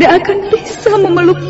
tidak akan bisa memeluk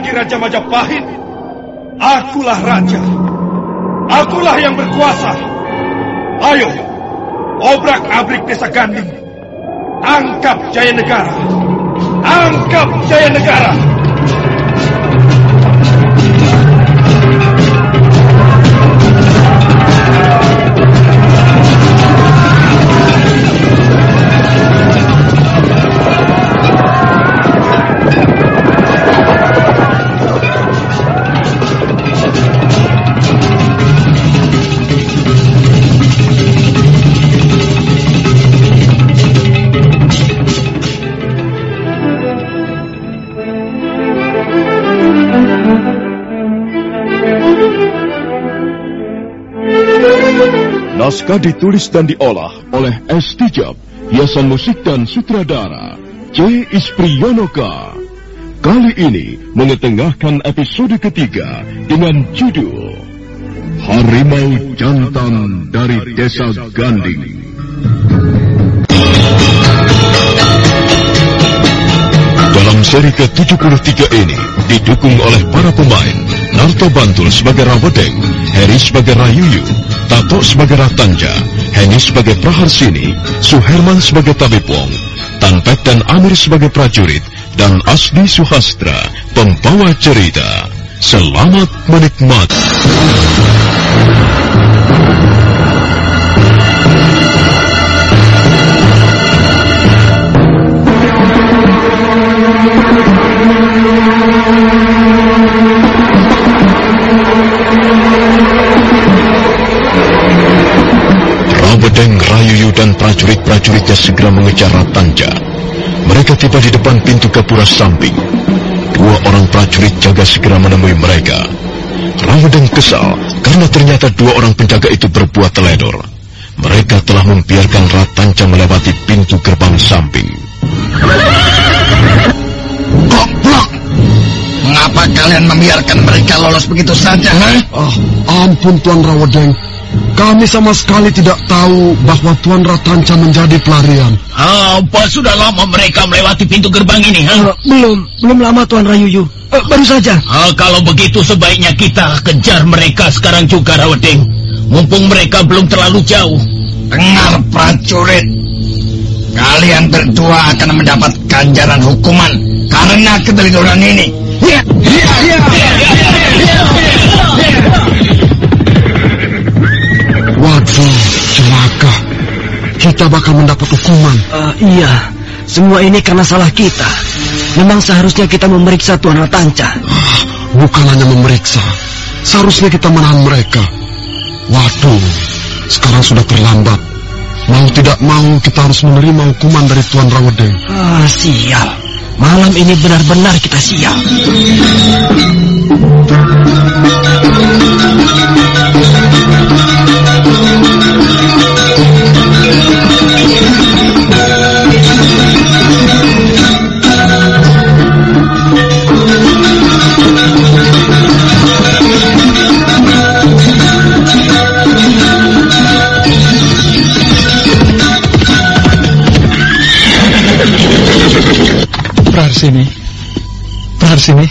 Lagi Raja Majapahit. Akulah raja. Akulah yang berkuasa. Ayo, obrak-abrik desa Ganding. Angkap Jaya Negara. Angkap Jaya Negara. Naskah ditulis dan diolah oleh S. Tijab, hiasan musik dan sutradara C. Ispriyonoka. Kali ini mengetengahkan episode ketiga dengan judul Harimau Jantan dari Desa Ganding. Dalam seri ke-73 ini didukung oleh para pemain Narto Bantul sebagai Rawedeng, Heri sebagai Rayuyu, Tato sebagai Ratanja, Heni sebagai Praharsini, Suherman sebagai Tabipong, Tanpek dan Amir sebagai prajurit, dan Asdi Suhastra, pembawa cerita. Selamat menikmati. Dan prajurit-prajuritnya segera mengejar Ratanja. Mereka tiba di depan pintu Gapura samping. Dua orang prajurit jaga segera menemui mereka. Rawedeng kesal karena ternyata dua orang penjaga itu berbuat teledor. Mereka telah membiarkan Ratanja melewati pintu gerbang samping. Goblok! Mengapa kalian membiarkan mereka lolos begitu saja, ha? Ah, ampun Tuan Rawedeng. Kami sama sekali tidak tahu bahwa Tuan Ratanca menjadi pelarian. Apa sudah lama mereka melewati pintu gerbang ini, ha? belum, belum lama Tuan Rayuyu. Eh, baru saja. Ah, kalau begitu sebaiknya kita kejar mereka sekarang juga, Rawedeng. Mumpung mereka belum terlalu jauh. Dengar, prajurit. Kalian berdua akan mendapat ganjaran hukuman karena keteledoran ini. Ya, ya, ya, Waduh, celaka. Kita bakal mendapat hukuman. Eh, iya, semua ini karena salah kita. Memang seharusnya kita memeriksa Tuan Ratanca. Ah, bukan hanya memeriksa. Seharusnya kita menahan mereka. Waduh, sekarang sudah terlambat. Mau tidak mau kita harus menerima hukuman dari Tuan Rawedeng. Ah, sial. Malam ini benar-benar kita sial. Praharsini. Praharsini.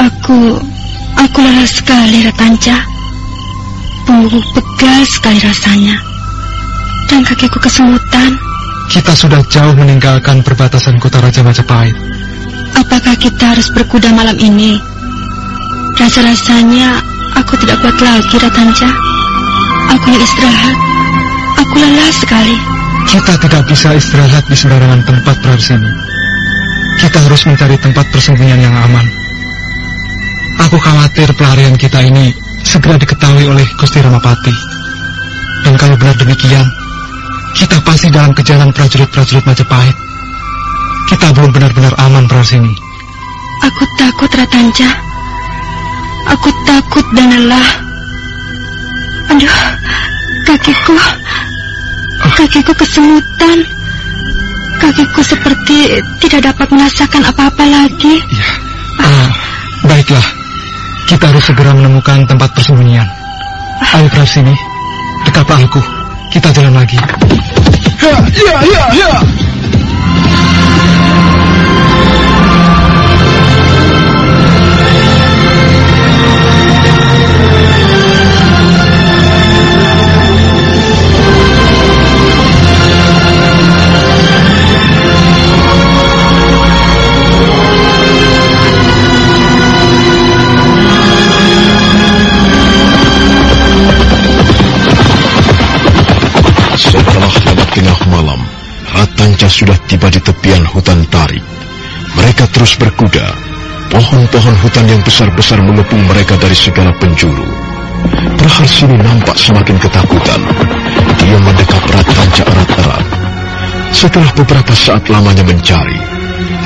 Aku Aku lelah sekali Ratanca punggung pegal sekali rasanya. Dan kakiku kesemutan. Kita sudah jauh meninggalkan perbatasan kota Raja Majapahit. Apakah kita harus berkuda malam ini? Rasa-rasanya aku tidak kuat lagi, Ratanca. Aku ingin istirahat. Aku lelah sekali. Kita tidak bisa istirahat di sembarangan tempat Praharsini. Kita harus mencari tempat persembunyian yang aman. Aku khawatir pelarian kita ini segera diketahui oleh Gusti Ramapati. Dan kalau benar demikian, kita pasti dalam kejaran prajurit-prajurit Majapahit. Kita belum benar-benar aman Praharsini. Aku takut, Ratanca. Aku takut dan lelah. Aduh, kakiku, kakiku kesemutan. Kakiku seperti tidak dapat merasakan apa-apa lagi. Ya, ah, baiklah. Kita harus segera menemukan tempat persembunyian. Ayo Praharsini, dekatlah aku. Kita jalan lagi. Ya, ya, ya, ya. Tengah malam, Ratanca sudah tiba di tepian hutan tarik. Mereka terus berkuda. Pohon-pohon hutan yang besar-besar mengepung mereka dari segala penjuru. Praharsini nampak semakin ketakutan. Dia mendekap Ratanca erat-erat. Setelah beberapa saat lamanya mencari,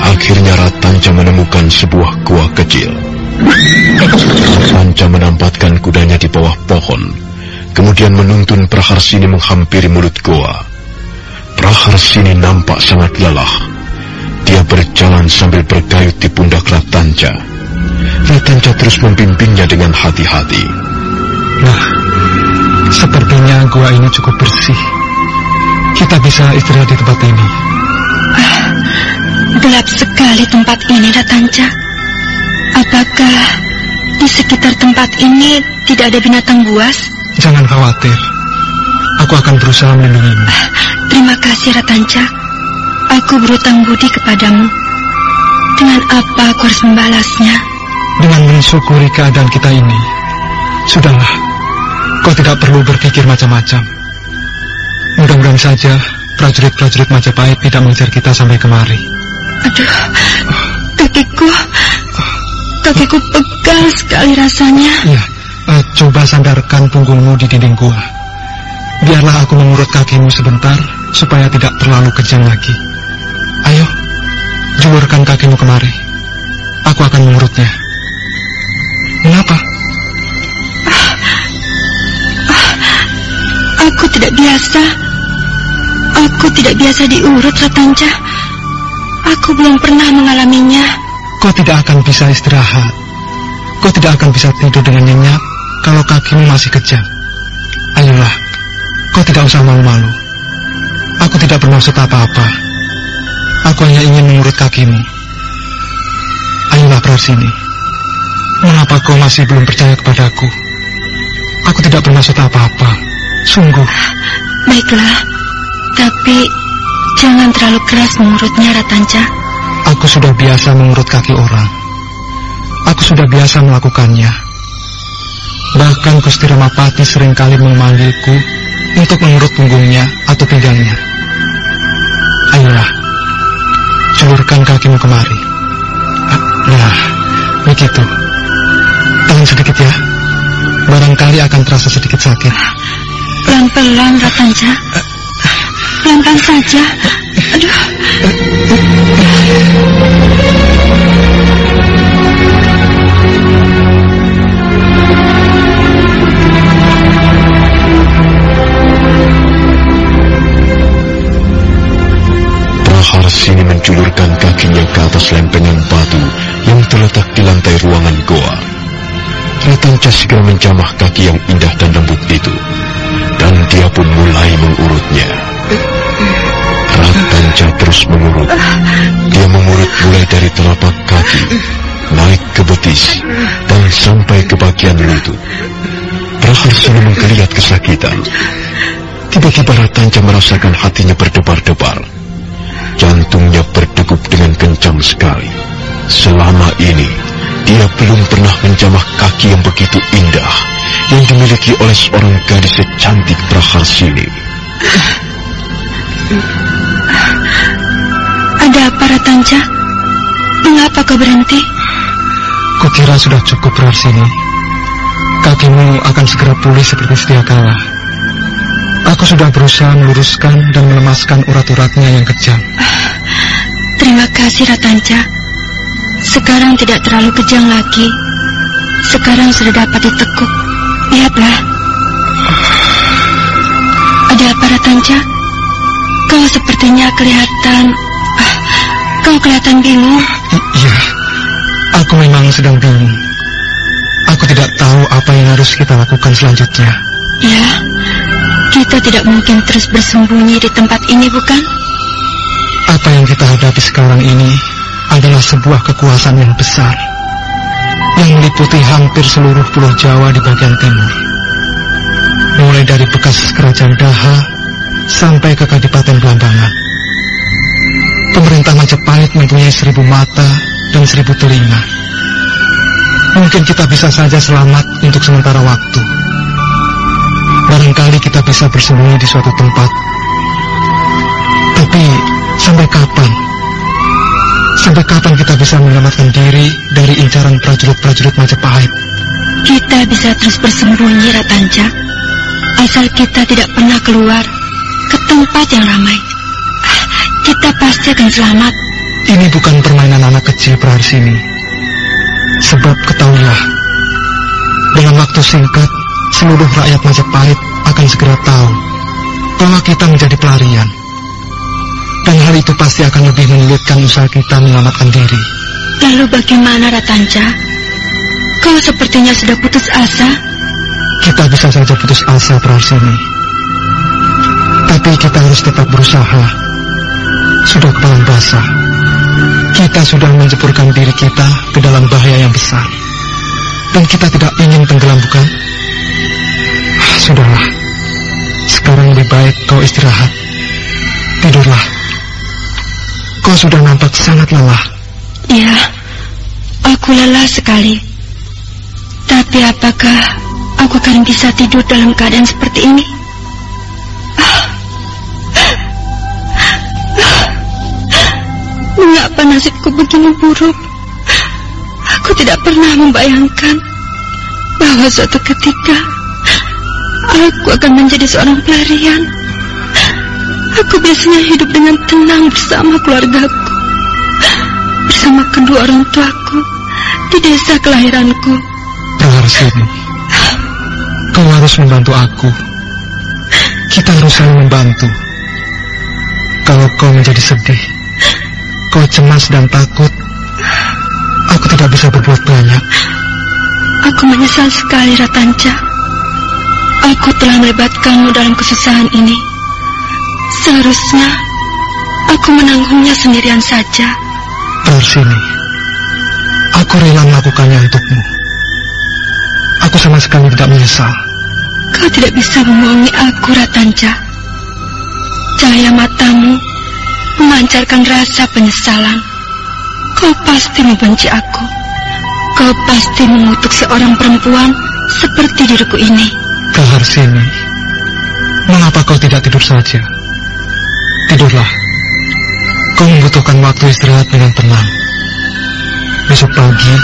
akhirnya Ratanca menemukan sebuah gua kecil. Ratanca menampatkan kudanya di bawah pohon, kemudian menuntun Praharsini menghampiri mulut goa. Praharsini nampak sangat lelah. Dia berjalan sambil bergayut di pundak Ratanca. Ratanca terus membimbingnya dengan hati-hati. Nah, sepertinya gua ini cukup bersih. Kita bisa istirahat di tempat ini. Gelap sekali tempat ini, Ratanca. Apakah di sekitar tempat ini tidak ada binatang buas? Jangan khawatir. Aku akan berusaha melindungimu. Terima kasih, Ratanca. Aku berutang budi kepadamu. Dengan apa aku harus membalasnya? Dengan mensyukuri keadaan kita ini. Sudahlah, kau tidak perlu berpikir macam-macam. Mudah-mudahan saja prajurit-prajurit Majapahit tidak mengejar kita sampai kemari. Aduh, kakiku, kakiku pegal sekali rasanya. Ya, eh, coba sandarkan punggungmu di dinding gua. Biarlah aku mengurut kakimu sebentar supaya tidak terlalu kejang lagi. Ayo, julurkan kakimu kemari. Aku akan mengurutnya. Kenapa? Aku tidak biasa. Aku tidak biasa diurut, Ratanca. Aku belum pernah mengalaminya. Kau tidak akan bisa istirahat. Kau tidak akan bisa tidur dengan nyenyak kalau kakimu masih kejang. Ayolah, kau tidak usah malu-malu. Aku tidak bermaksud apa-apa. Aku hanya ingin mengurut kakimu. Ayolah Prarsini. Mengapa kau masih belum percaya kepadaku? Aku tidak bermaksud apa-apa. Sungguh. Baiklah, tapi jangan terlalu keras mengurutnya, Ratanca. Aku sudah biasa mengurut kaki orang. Aku sudah biasa melakukannya. Bahkan Gusti Ramapati sering kali memanggilku untuk mengurut punggungnya atau pinggangnya. Ayolah, julurkan kakimu kemari. Ah, Nah, begitu. Tahan sedikit ya. Barangkali akan terasa sedikit sakit. Pelan-pelan, Ratanca. Pelan-pelan saja. Aduh, Praharsini menjulurkan kakinya ke atas lempengan batu yang terletak di lantai ruangan goa. Ratanca segera menjamah kaki yang indah dan lembut itu. Dan dia pun mulai mengurutnya. Ratanja terus mengurut. Dia mengurut mulai dari telapak kaki, naik ke betis, dan sampai ke bagian lutut. Praharsini menggeliat kesakitan. Tiba-tiba Ratanja merasakan hatinya berdebar-debar. Jantungnya berdegup dengan kencang sekali. Selama ini, dia belum pernah menjamah kaki yang begitu indah yang dimiliki oleh seorang gadis secantik Praharsini. Ada apa, Ratanja? Mengapa kau berhenti? Kukira sudah cukup Praharsini. Kakimu akan segera pulih seperti sedia kala. Aku sudah berusaha meluruskan dan melemaskan urat-uratnya yang kejam. Terima kasih, Ratanja. Sekarang tidak terlalu kejang lagi. Sekarang sudah dapat ditekuk. Lihatlah. Ada apa, Ratanja? Kau sepertinya kelihatan... ah, kau kelihatan bingung. Iya, aku memang sedang bingung. Aku tidak tahu apa yang harus kita lakukan selanjutnya. Ya, kita tidak mungkin terus bersembunyi di tempat ini, bukan? Apa yang kita hadapi sekarang ini adalah sebuah kekuasaan yang besar yang meliputi hampir seluruh pulau Jawa di bagian timur. Mulai dari bekas kerajaan Daha sampai ke Kadipaten Belambangan. Pemerintah Majapahit mempunyai seribu mata dan seribu telinga. Mungkin kita bisa saja selamat untuk sementara waktu. Barangkali kita bisa bersembunyi di suatu tempat. Tapi sampai kapan? Sampai kapan kita bisa menyelamatkan diri dari incaran prajurit-prajurit Majapahit? Kita bisa terus bersembunyi, Ratanja. Asal kita tidak pernah keluar ke tempat yang ramai. Kita pasti akan selamat. Ini bukan permainan anak kecil Praharsini. Sebab ketahuilah, dalam waktu singkat, seluruh rakyat Majapahit akan segera tahu bahwa kita menjadi pelarian. Dan hal itu pasti akan lebih menyulitkan usaha kita menyelamatkan diri. Lalu bagaimana, Ratanja? Kau sepertinya sudah putus asa. Kita bisa saja putus asa Praharsini. Tapi kita harus tetap berusaha. Sudah kepala basah. Kita sudah menjeburkan diri kita ke dalam bahaya yang besar. Dan kita tidak ingin tenggelam, bukan? Ah, Sudahlah. Sekarang lebih baik kau istirahat. Tidurlah. Kau sudah nampak sangat lelah. Ya, aku lelah sekali. Tapi apakah aku akan bisa tidur dalam keadaan seperti ini? Mengapa nasibku begini buruk? Aku tidak pernah membayangkan bahwa suatu ketika aku akan menjadi seorang pelarian. Aku biasanya hidup dengan tenang bersama keluargaku, bersama kedua orang tuaku di desa kelahiranku. Praharsini, kau harus membantu aku. Kita harus saling membantu. Kalau kau menjadi sedih, kau cemas dan takut, aku tidak bisa berbuat banyak. Aku menyesal sekali, Ratanja. Aku telah melibatkanmu dalam kesusahan ini. Seharusnya aku menanggungnya sendirian saja. Praharsini, aku rela melakukannya untukmu. Aku sama sekali tidak menyesal. Kau tidak bisa membohongi aku, Ratanja. Cahaya matamu memancarkan rasa penyesalan. Kau pasti membenci aku. Kau pasti mengutuk seorang perempuan seperti diriku ini. Praharsini, mengapa kau tidak tidur saja? Tidurlah. Kau membutuhkan waktu istirahat dengan tenang. Besok pagi,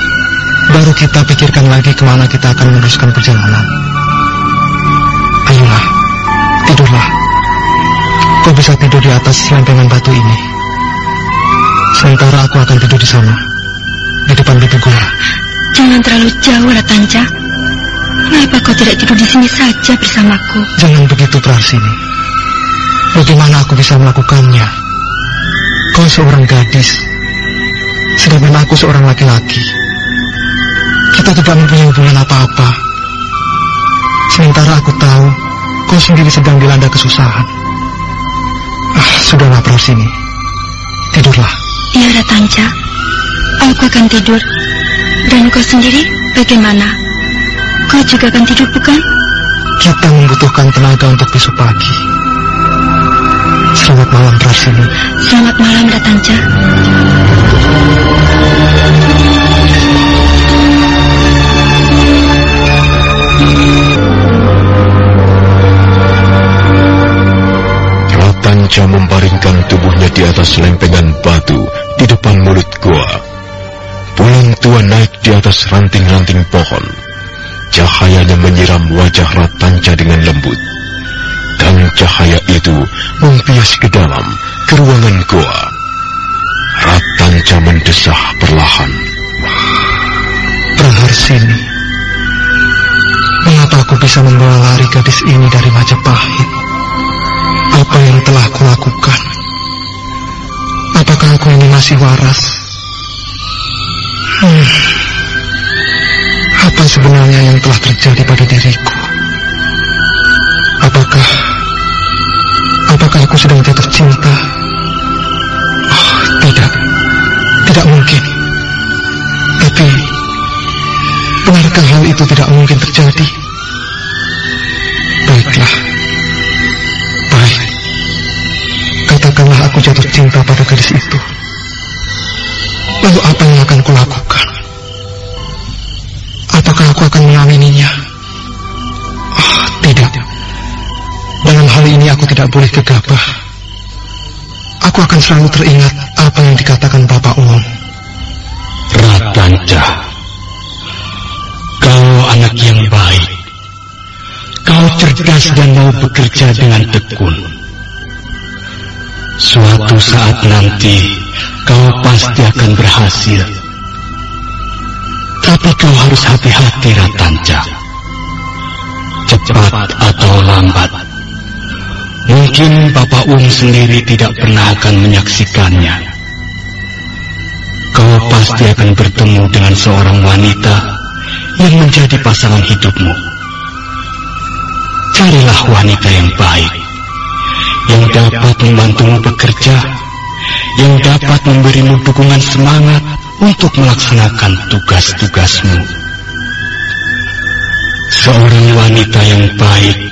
baru kita pikirkan lagi ke mana kita akan meneruskan perjalanan. Ayolah, tidurlah. Kau bisa tidur di atas lempengan batu ini. Sementara aku akan tidur di sana, di depan bibi gua. Jangan terlalu jauh, Ratanja. Kenapa kau tidak tidur di sini saja bersamaku? Jangan begitu, Praharsini. Bagaimana aku bisa melakukannya? Kau seorang gadis, sedangkan aku seorang laki-laki. Kita tidak mempunyai hubungan apa-apa. Sementara aku tahu, kau sendiri sedang dilanda kesusahan. Ah, Sudahlah Prasini. Tidurlah. Iya Ratanja. Aku akan tidur. Dan kau sendiri bagaimana? Kau juga akan tidur bukan? Kita membutuhkan tenaga untuk besok pagi. Selamat malam Prasini. Selamat malam Ratanja. Ratanca membaringkan tubuhnya di atas lempengan batu di depan mulut gua. Bulan tua naik di atas ranting-ranting pohon. Cahayanya menyiram wajah Ratanca dengan lembut. Dan cahaya itu membias ke dalam ke ruangan gua. Ratanca mendesah perlahan. Praharsini. Mengapa aku bisa membawa lari gadis ini dari Majapahit? Apa yang telah kulakukan? Apakah aku ini masih waras? Hmm. Apa sebenarnya yang telah terjadi pada diriku? Apakah apakah aku sedang jatuh cinta? Oh, tidak. Tidak mungkin. Tapi benarkah hal itu tidak mungkin terjadi? Baiklah. Baik. Katakanlah aku jatuh cinta pada gadis itu. Lalu apa yang akan kulakukan? Apakah aku akan mengawininya? Aku tidak boleh gegabah. Aku akan selalu teringat apa yang dikatakan Bapak Uang. Ratanca, kau anak yang baik. Kau cerdas dan mau bekerja dengan tekun. Suatu saat nanti kau pasti akan berhasil. Tapi kau harus hati-hati Ratanca. Cepat atau lambat. Mungkin Bapak Um sendiri tidak pernah akan menyaksikannya. Kau pasti akan bertemu dengan seorang wanita yang menjadi pasangan hidupmu. Carilah wanita yang baik, yang dapat membantumu bekerja, yang dapat memberimu dukungan semangat untuk melaksanakan tugas-tugasmu. Seorang wanita yang baik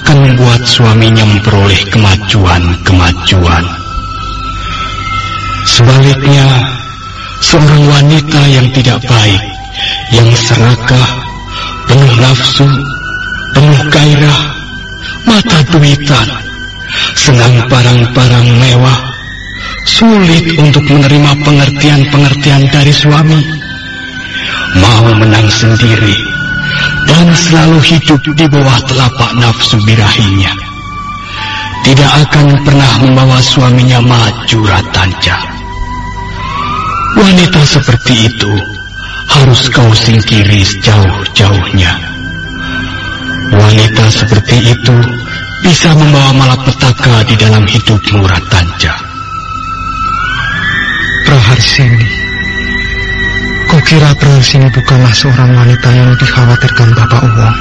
akan membuat suaminya memperoleh kemajuan-kemajuan. Sebaliknya, seorang wanita yang tidak baik, yang serakah, penuh nafsu, penuh gairah, mata duitan, senang barang-barang mewah, sulit untuk menerima pengertian-pengertian dari suami, mau menang sendiri, dan selalu hidup di bawah telapak nafsu birahinya. Tidak akan pernah membawa suaminya maju ratanca. Wanita seperti itu harus kau singkiri sejauh-jauhnya. Wanita seperti itu bisa membawa malapetaka di dalam hidupmu ratanca. Praharsini. Kukira Praharsini bukanlah seorang wanita yang dikhawatirkan Bapak Uwong.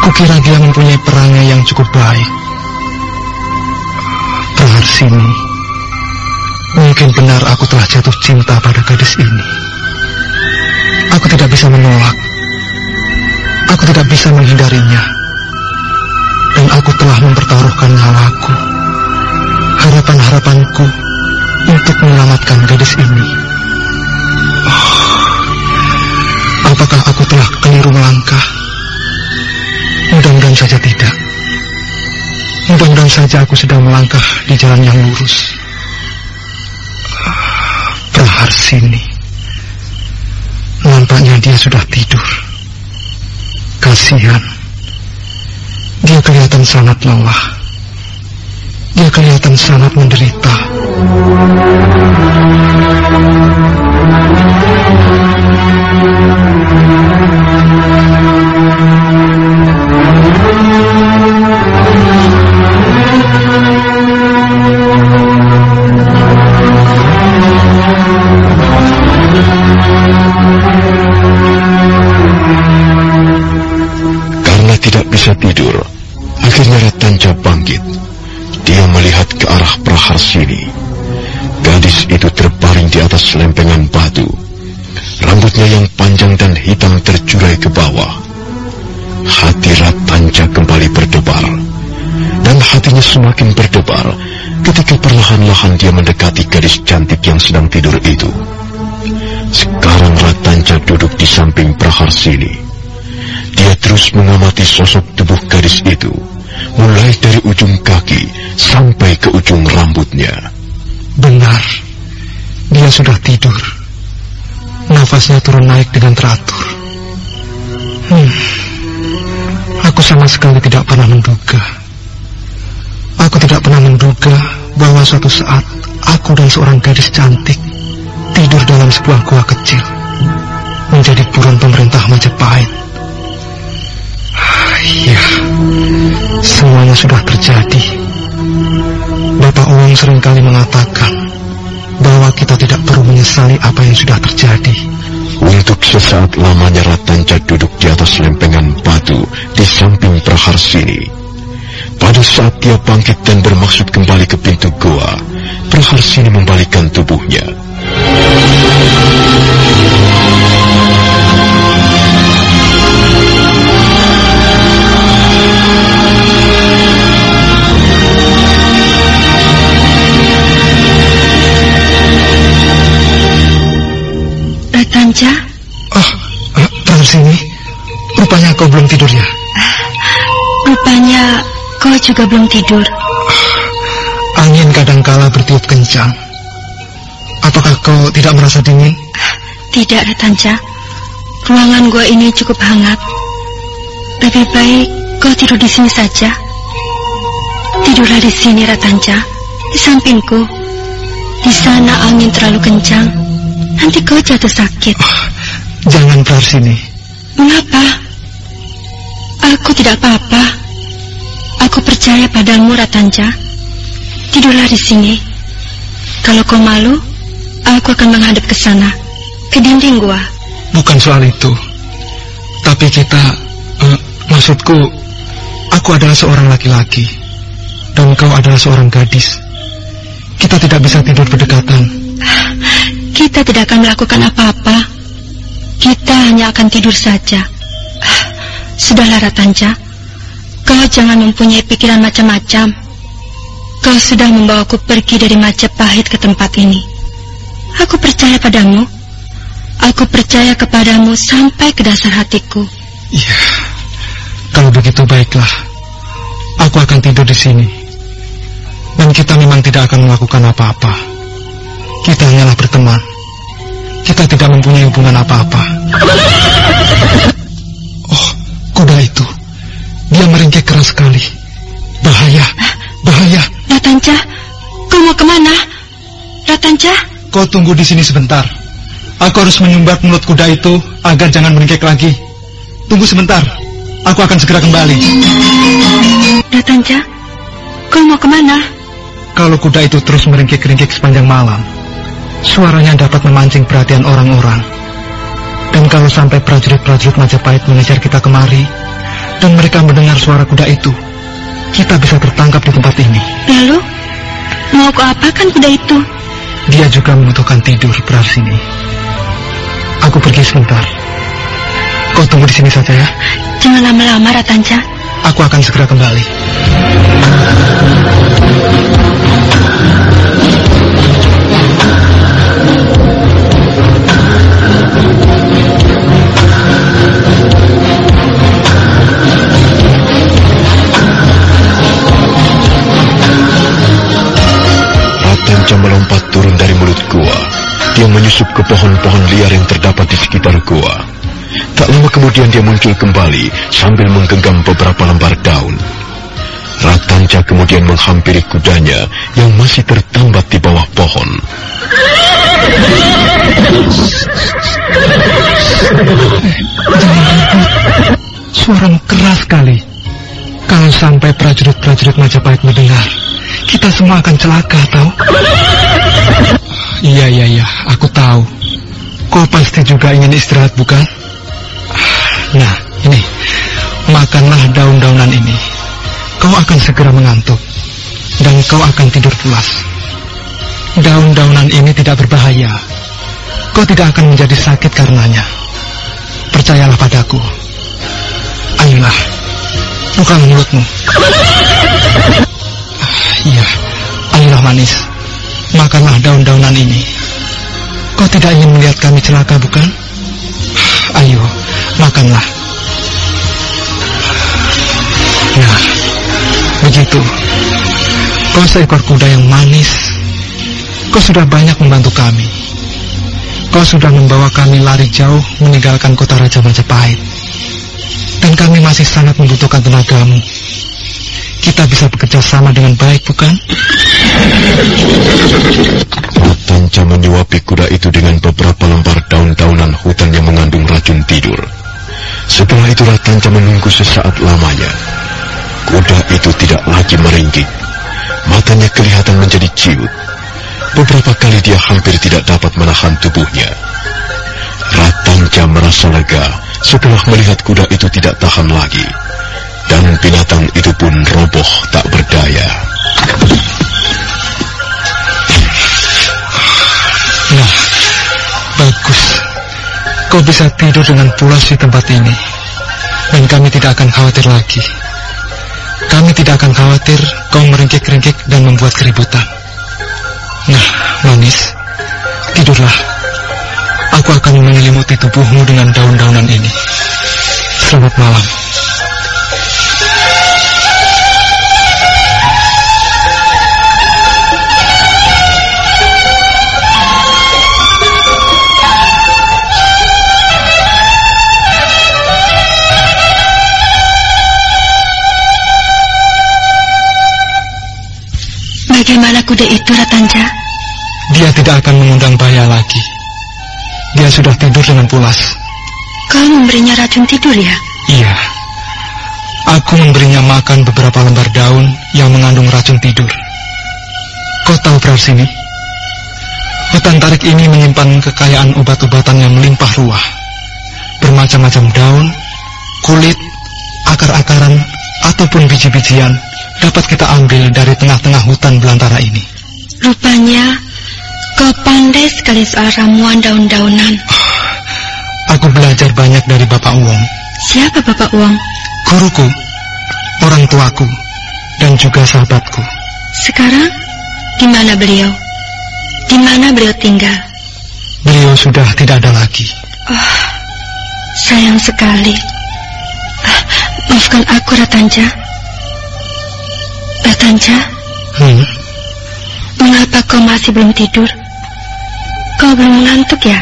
Kukira dia mempunyai perangai yang cukup baik. Praharsini. Mungkin benar aku telah jatuh cinta pada gadis ini. Aku tidak bisa menolak. Aku tidak bisa menghindarinya. Dan aku telah mempertaruhkan nyawaku. Harapan-harapanku untuk menyelamatkan gadis ini. Apakah aku telah keliru melangkah? Mudah-mudahan saja tidak. Mudah-mudahan saja aku sedang melangkah di jalan yang lurus. Praharsini. Nampaknya dia sudah tidur. Kasihan. Dia kelihatan sangat lelah. Dia kelihatan sangat menderita. Hitam tercurai ke bawah. Hati Ratanca kembali berdebar. Dan hatinya semakin berdebar ketika perlahan-lahan dia mendekati gadis cantik yang sedang tidur itu. Sekarang Ratanca duduk di samping Praharsini. Dia terus mengamati sosok tubuh gadis itu, mulai dari ujung kaki sampai ke ujung rambutnya. Benar, dia sudah tidur. Nafasnya turun naik dengan teratur. Hmm, aku sama sekali tidak pernah menduga. Aku tidak pernah menduga bahwa suatu saat aku dan seorang gadis cantik tidur dalam sebuah gua kecil menjadi buron pemerintah Majapahit. Iya, semuanya sudah terjadi. Bapak Uang sering kali mengatakan bahwa kita tidak perlu menyesali apa yang sudah terjadi. Untuk sesaat lamanya Ratanca duduk di atas lempengan batu di samping Praharsini. Pada saat dia bangkit dan bermaksud kembali ke pintu goa, Praharsini membalikkan tubuhnya. Praharsini, rupanya kau belum tidur ya? rupanya kau juga belum tidur. Angin kadangkala bertiup kencang. Apakah kau tidak merasa dingin? Tidak, Ratanca. Ruangan gua ini cukup hangat. Lebih baik kau tidur di sini saja. Tidurlah di sini, Ratanca. Di sampingku. Di sana angin terlalu kencang. Nanti kau jatuh sakit. Jangan Praharsini. Mengapa? Aku tidak apa-apa. Aku percaya padamu, Ratanca. Tidurlah di sini. Kalau kau malu, aku akan menghadap ke sana, ke dinding gua. Bukan soal itu. Tapi kita, eh, maksudku, aku adalah seorang laki-laki. Dan kau adalah seorang gadis. Kita tidak bisa tidur berdekatan. Kita tidak akan melakukan apa-apa. Kita hanya akan tidur saja. Sudahlah, Ratanca. Kau jangan mempunyai pikiran macam-macam. Kau sudah membawaku pergi dari Majapahit ke tempat ini. Aku percaya padamu. Aku percaya kepadamu sampai ke dasar hatiku. Iya. Kalau begitu baiklah. Aku akan tidur di sini. Dan kita memang tidak akan melakukan apa-apa. Kita hanyalah berteman. Kita tidak mempunyai hubungan apa-apa. Oh, kuda itu. Dia meringkik keras sekali. Bahaya, bahaya. Ratanca, kau mau ke mana? Ratanca, Kau tunggu di sini sebentar. Aku harus menyumbat mulut kuda itu agar jangan meringkik lagi. Tunggu sebentar. Aku akan segera kembali. Ratanca, kau mau ke mana? Kalau kuda itu terus meringkik-ringkik sepanjang malam, suaranya dapat memancing perhatian orang-orang. Dan kalau sampai prajurit-prajurit Majapahit mengejar kita kemari, dan mereka mendengar suara kuda itu, kita bisa tertangkap di tempat ini. Lalu, mau kau apakan kuda itu? Dia juga membutuhkan tidur sini. Aku pergi sebentar. Kau tunggu di sini saja ya. Jangan lama-lama, Ratanca. Aku akan segera kembali. Ratanca melompat turun dari mulut gua. Dia menyusup ke pohon-pohon liar yang terdapat di sekitar gua. Tak lama kemudian dia muncul kembali sambil menggenggam beberapa lembar daun. Ratanca kemudian menghampiri kudanya yang masih tertambat di bawah pohon. Suaramu keras sekali. Kalau sampai prajurit-prajurit Majapahit mendengar, kita semua akan celaka, tahu? Iya, iya, iya, aku tahu. Kau pasti juga ingin istirahat, bukan? Nah, ini, makanlah daun-daunan ini. Kau akan segera mengantuk. dan kau akan tidur pulas. Daun-daunan ini tidak berbahaya. Kau tidak akan menjadi sakit karenanya. Percayalah padaku. Ayolah, bukalah mulutmu. Iya, ayolah manis. Makanlah daun-daunan ini. Kau tidak ingin melihat kami celaka, bukan? Ayo, makanlah. Nah, begitu. Kau seekor kuda yang manis. Kau sudah banyak membantu kami. Kau sudah membawa kami lari jauh meninggalkan kota Raja Majapahit. Dan kami masih sangat membutuhkan tenagamu. Kita bisa bekerja sama dengan baik, bukan? Ratanca menyuapi kuda itu dengan beberapa lembar daun-daunan hutan yang mengandung racun tidur. Setelah itu Ratanca menunggu sesaat lamanya. Kuda itu tidak lagi meringkik. Matanya kelihatan menjadi ciut. Beberapa kali dia hampir tidak dapat menahan tubuhnya. Ratanca merasa lega setelah melihat kuda itu tidak tahan lagi. Dan binatang itu pun roboh tak berdaya. Nah, bagus. Kau bisa tidur dengan pulas di tempat ini. Dan kami tidak akan khawatir lagi. Kami tidak akan khawatir kau meringkik-ringkik dan membuat keributan. Nah, manis, tidurlah. Aku akan menyelimuti tubuhmu dengan daun-daunan ini. Selamat malam. Bagaimana kuda itu, Ratanja? Dia tidak akan mengundang bahaya lagi. Dia sudah tidur dengan pulas. Kau memberinya racun tidur ya? Iya. Aku memberinya makan beberapa lembar daun yang mengandung racun tidur. Kau tahu Prarsini? Hutan tarik ini menyimpan kekayaan obat-obatan yang melimpah ruah. Bermacam-macam daun, kulit, akar-akaran, ataupun biji-bijian dapat kita ambil dari tengah-tengah hutan belantara ini. Rupanya kau pandai sekali soal ramuan daun-daunan. Aku belajar banyak dari Bapak Uwong, Siapa Bapak Uang? guruku, orang tuaku, dan juga sahabatku. Sekarang di mana beliau? Di mana beliau tinggal? Beliau sudah tidak ada lagi. Sayang sekali. Ah, maafkan aku, Ratanja. Ratanja, Hmm, mengapa kau masih belum tidur? Kau belum mengantuk ya?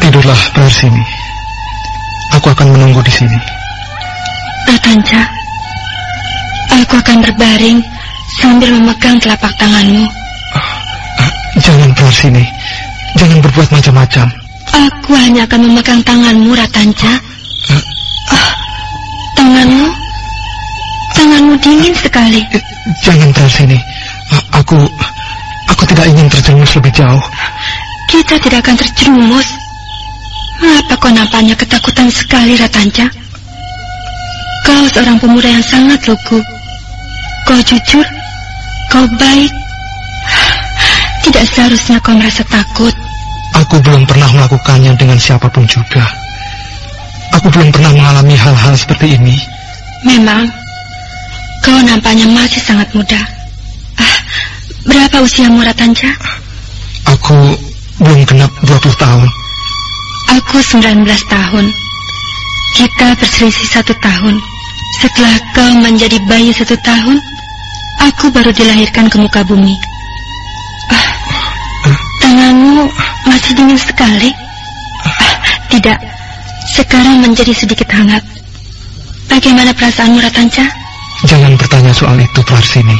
tidurlah Prarsini. Aku akan menunggu di sini. Ratanja, aku akan berbaring sambil memegang telapak tanganmu. Ah, jangan Prarsini, jangan berbuat macam-macam. Aku hanya akan memegang tanganmu, Ratanja. Ah, Ah, tanganmu, tanganmu dingin sekali. Jangan. Ah, Aku, aku tidak ingin terjerumus lebih jauh. Kita tidak akan terjerumus. Mengapa kau nampaknya ketakutan sekali, Ratanja? Kau seorang pemuda yang sangat lugu. Kau jujur, kau baik. Tidak seharusnya kau merasa takut. Aku belum pernah melakukannya dengan siapa pun juga. Aku belum pernah mengalami hal-hal seperti ini. Memang, kau nampaknya masih sangat muda. Ah, berapa usiamu, Ratanja? Aku belum genap 20 tahun. Aku 19 tahun. Kita berselisih satu tahun. Setelah kau menjadi bayi satu tahun, aku baru dilahirkan ke muka bumi. Ah, tanganmu masih dingin sekali. Ah, tidak, sekarang menjadi sedikit hangat. Bagaimana perasaanmu, Ratanca? Jangan bertanya soal itu, Prarsini.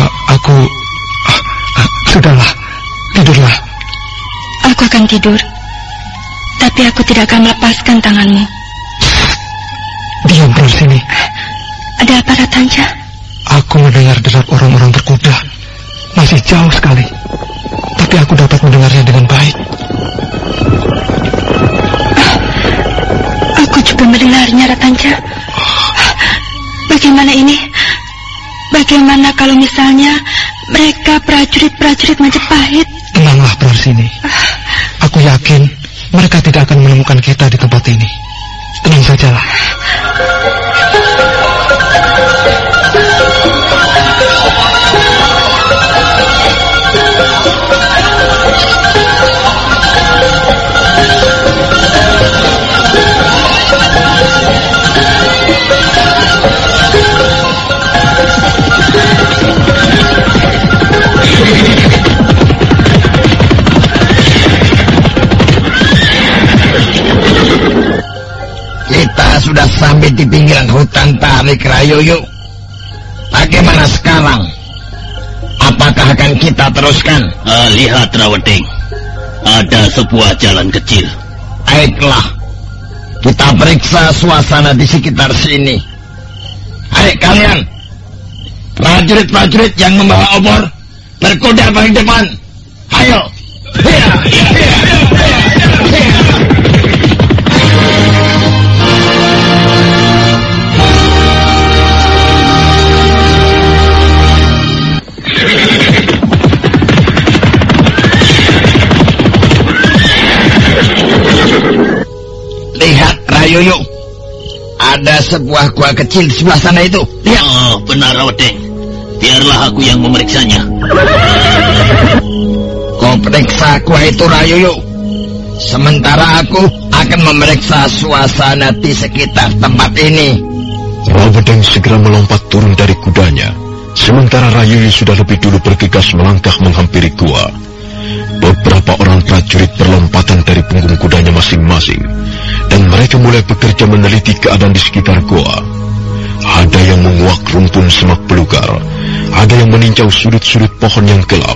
Ah, aku... ah, ah, sudahlah, tidurlah. Aku akan tidur. Tapi aku tidak akan melepaskan tanganmu. Diam, Prarsini. Ada apa, Ratanca? Aku mendengar derap orang-orang berkuda. Masih jauh sekali. Tapi aku dapat mendengarnya dengan baik. Aku juga mendengarnya, Ratanca. Bagaimana ini? Bagaimana kalau misalnya mereka prajurit-prajurit Majapahit? Tenanglah Prarsini. Aku yakin mereka tidak akan menemukan kita di tempat ini. Tenang sajalah. Kita sudah sampai di pinggiran hutan Tarik Rayoyo. Bagaimana sekarang? Apakah akan kita teruskan? Ah, lihat Raweding. Ada sebuah jalan kecil. Baiklah. Kita periksa suasana di sekitar sini. Ayo kalian. Prajurit-prajurit yang membawa obor. Berkuda paling depan. Ayo. Hiya, hiya, Ada sebuah gua kecil di sebelah sana itu. Lihat. Oh, benar Raweding. Biarlah aku yang memeriksanya. Kau periksa gua itu Rayoyo. Sementara aku akan memeriksa suasana di sekitar tempat ini. Rawedeng segera melompat turun dari kudanya, sementara Rayuyu sudah lebih dulu bergegas melangkah menghampiri gua. Beberapa orang prajurit berlompatan dari punggung kudanya masing-masing, mereka mulai bekerja meneliti keadaan di sekitar gua. Ada yang menguak rumpun semak belukar, ada yang meninjau sudut-sudut pohon yang gelap.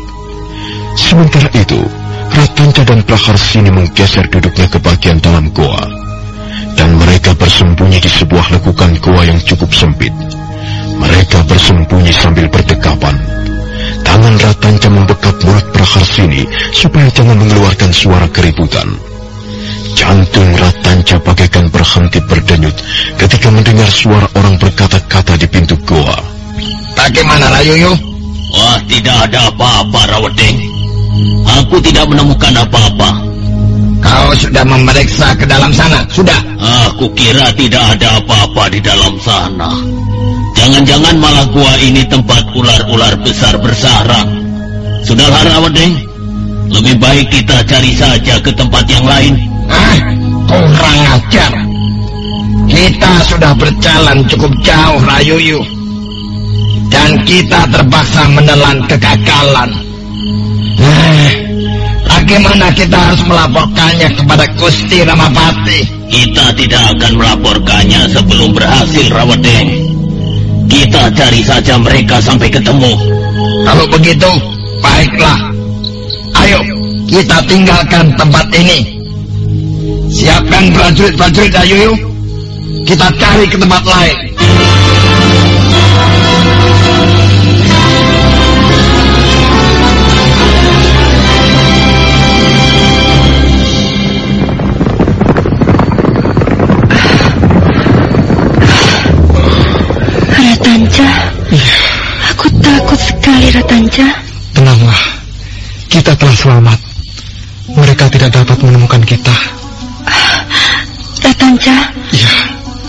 Sementara itu, Ratanca dan Praharsini menggeser duduknya ke bagian dalam goa. Dan mereka bersembunyi di sebuah lekukan goa yang cukup sempit. Mereka bersembunyi sambil berdekapan. Tangan Ratanca membekap mulut Praharsini supaya jangan mengeluarkan suara keributan. Jantung Ratanca bagaikan berhenti berdenyut ketika mendengar suara orang berkata-kata di pintu goa. Bagaimana Rayoyo? Wah, tidak ada apa-apa Raweding. Aku tidak menemukan apa-apa. Kau sudah memeriksa ke dalam sana? Sudah. Aku kira tidak ada apa-apa di dalam sana. Jangan-jangan malah gua ini tempat ular-ular besar bersarang. Sudahlah Raweding. Lebih baik kita cari saja ke tempat yang lain. Ah, kurang ajar. Kita sudah berjalan cukup jauh, Rayuyu. Dan kita terpaksa menelan kegagalan. Nah, bagaimana kita harus melaporkannya kepada Gusti Ramapati? Kita tidak akan melaporkannya sebelum berhasil Rawedeng. Kita cari saja mereka sampai ketemu. Kalau begitu, baiklah. Ayo, kita tinggalkan tempat ini. Siapkan prajurit-prajurit Ayuyu. Kita cari ke tempat lain. Ratanca, Iya, aku takut sekali Ratanca. tenanglah. Kita telah selamat. Mereka tidak dapat menemukan kita. Ratanca, Iya,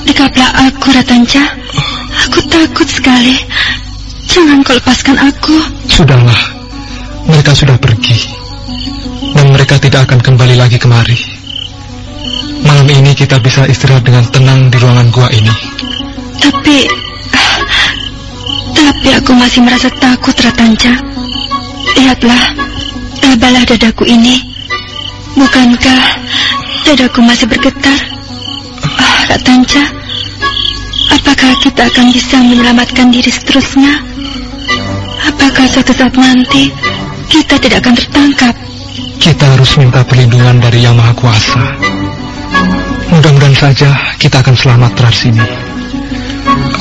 dekaplah aku Ratanca. Aku takut sekali. Jangan kau lepaskan aku. sudahlah. Mereka sudah pergi. Dan mereka tidak akan kembali lagi kemari. Malam ini kita bisa istirahat dengan tenang di ruangan gua ini. Tapi... Tapi aku masih merasa takut, Ratanca. Lihatlah, rabalah dadaku ini. Bukankah dadaku masih bergetar? Ah, Ratanca, apakah kita akan bisa menyelamatkan diri seterusnya? Apakah suatu saat nanti kita tidak akan tertangkap? Kita harus minta perlindungan dari Yang Maha Kuasa. Mudah-mudahan saja kita akan selamat Prarsini.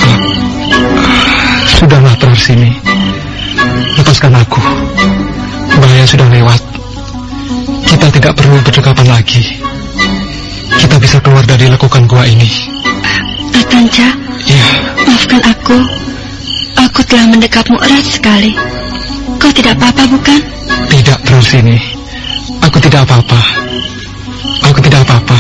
Ah, Sudahlah Prarsini. Lepaskan aku. Bahaya sudah lewat. Kita tidak perlu berdekapan lagi. Kita bisa keluar dari lekukan gua ini. Ratanca, Ya, maafkan aku. Aku Aku telah mendekapmu erat sekali. Kau tidak apa-apa, bukan? Tidak, Prasini. Aku tidak apa-apa. Aku tidak apa-apa.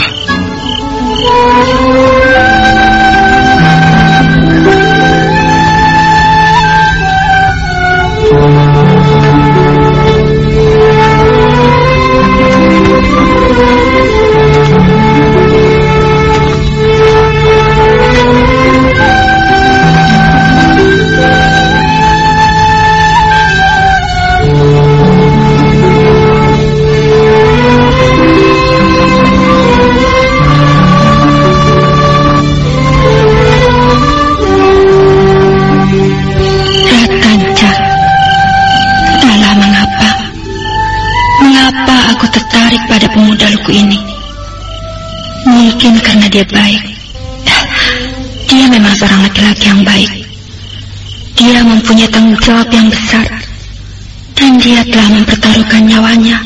Mungkin karena dia baik. Dia memang seorang laki-laki yang baik. Dia mempunyai tanggung jawab yang besar. Dan dia telah mempertaruhkan nyawanya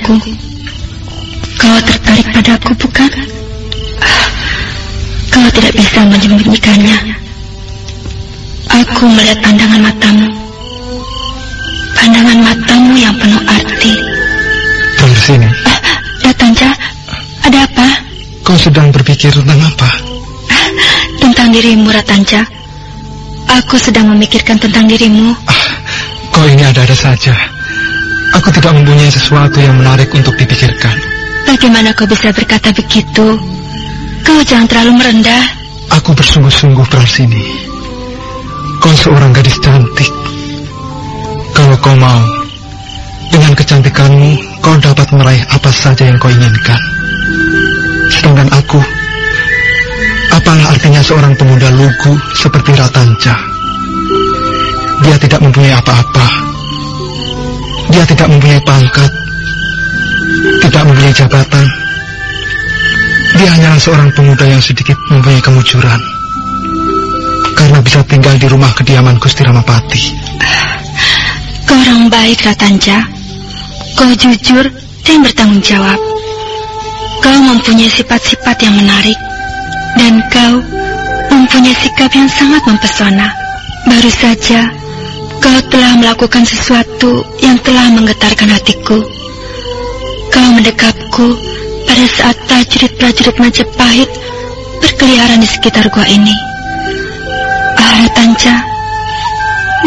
padaku. Kau tertarik padaku, bukan? Kau tidak bisa menyembunyikannya. Aku melihat pandangan matamu. Pandangan matamu yang penuh arti. Prasini, Ah, Ratanca, ada apa? kau sedang berpikir tentang apa? Ah, Tentang dirimu, Ratanca. Aku sedang memikirkan tentang dirimu. Ah, kau ini ada-ada saja. Aku tidak mempunyai sesuatu yang menarik untuk dipikirkan. Bagaimana kau bisa berkata begitu? Kau jangan terlalu merendah. Aku bersungguh-sungguh Prasini. Kau seorang gadis cantik. Kalau kau mau, dengan kecantikanmu, kau dapat meraih apa saja yang kau inginkan. Sedangkan aku, apalah artinya seorang pemuda lugu seperti Ratanca? Dia tidak mempunyai apa-apa. Dia tidak mempunyai pangkat, tidak mempunyai jabatan. Dia hanyalah seorang pemuda yang sedikit mempunyai kemujuran. Karena bisa tinggal di rumah kediaman Gusti Ramapati. Kau orang baik, Ratanca. Kau jujur dan bertanggung jawab. Kau mempunyai sifat-sifat yang menarik. Dan kau mempunyai sikap yang sangat mempesona. Baru saja kau telah melakukan sesuatu yang telah menggetarkan hatiku. Kau mendekapku pada saat prajurit-prajurit Majapahit berkeliaran di sekitar gua ini. Ah, Ratanca,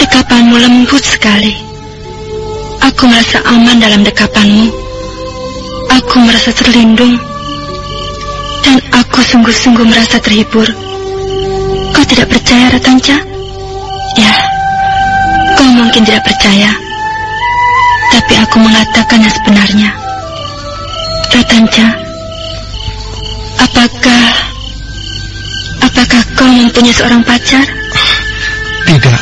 dekapanmu lembut sekali. Aku merasa aman dalam dekapanmu. Aku merasa terlindung. Dan aku sungguh-sungguh merasa terhibur. Kau tidak percaya, Ratanca? Ya, mungkin tidak percaya. Tapi aku mengatakan yang sebenarnya. Ratanca, apakah... Apakah kau mempunyai seorang pacar? Tidak,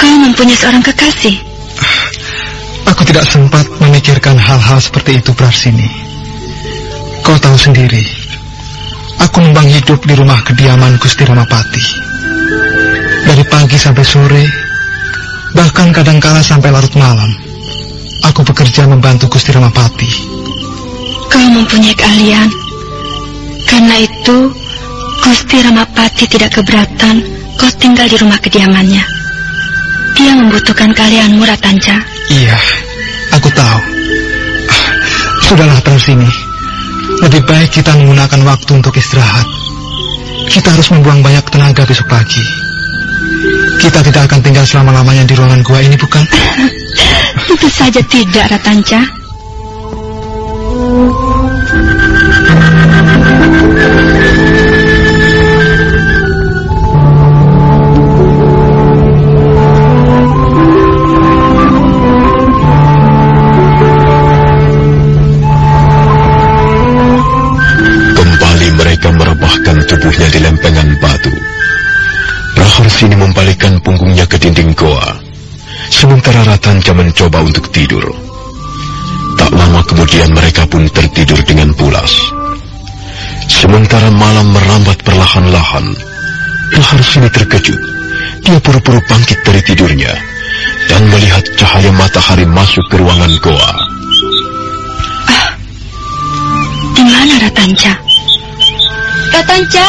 Kau mempunyai seorang kekasih? aku tidak sempat memikirkan hal-hal seperti itu Prasini. Kau tahu sendiri, aku numpang hidup di rumah kediaman Gusti Ramapati. Dari pagi sampai sore, bahkan kadangkala sampai larut malam, aku bekerja membantu Gusti Ramapati. Kau mempunyai keahlian. Karena itu, Gusti Ramapati tidak keberatan kau tinggal di rumah kediamannya. Dia membutuhkan kalianmu, Ratanca. Iya, aku tahu. Ah, Sudahlah Prasini, lebih baik kita menggunakan waktu untuk istirahat. Kita harus membuang banyak tenaga besok pagi. Kita tidak akan tinggal selama-lamanya di ruangan gua ini, bukan? Tentu saja tidak, Ratanca. Dinding goa. Sementara Ratanca mencoba untuk tidur. Tak lama kemudian mereka pun tertidur dengan pulas. Sementara malam merambat perlahan-lahan, Praharsini terkejut. Dia puru-puru bangkit dari tidurnya dan melihat cahaya matahari masuk ke ruangan goa. Ah, di mana Ratanca? Ratanca?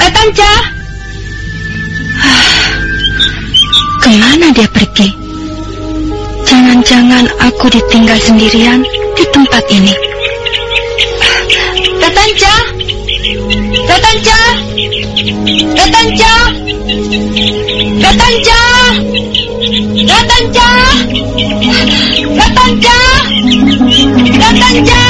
Ratanca? Ke mana dia pergi? Jangan-jangan aku ditinggal sendirian di tempat ini. Ratanca? Ratanca? Ratanca? Ratanca? Ratanca? Ratanca? Ratanca?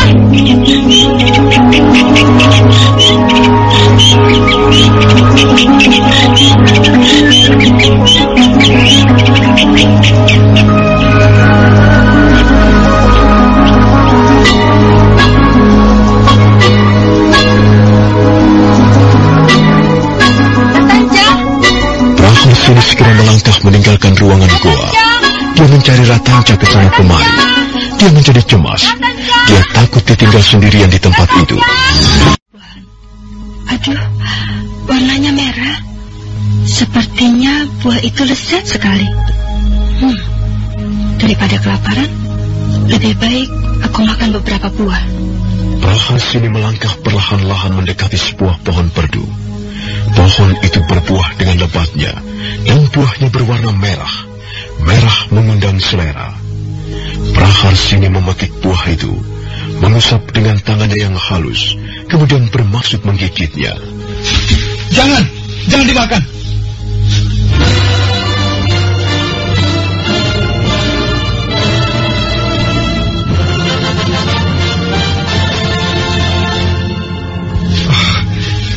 Praharsini segera melangkah meninggalkan ruangan goa. Dia mencari Ratanca ke sana kemari. Dia menjadi cemas. Dia takut ditinggal sendirian di tempat itu. Aduh, warnanya merah. Sepertinya buah itu lezat sekali. Hmm, daripada kelaparan, lebih baik aku makan beberapa buah. Praharsini melangkah perlahan-lahan mendekati sebuah pohon perdu. Pohon itu berbuah dengan lebatnya, dan buahnya berwarna merah. Merah mengundang selera. Praharsini memetik buah itu, mengusap dengan tangannya yang halus, kemudian bermaksud menggigitnya. Jangan, jangan dimakan. Ah,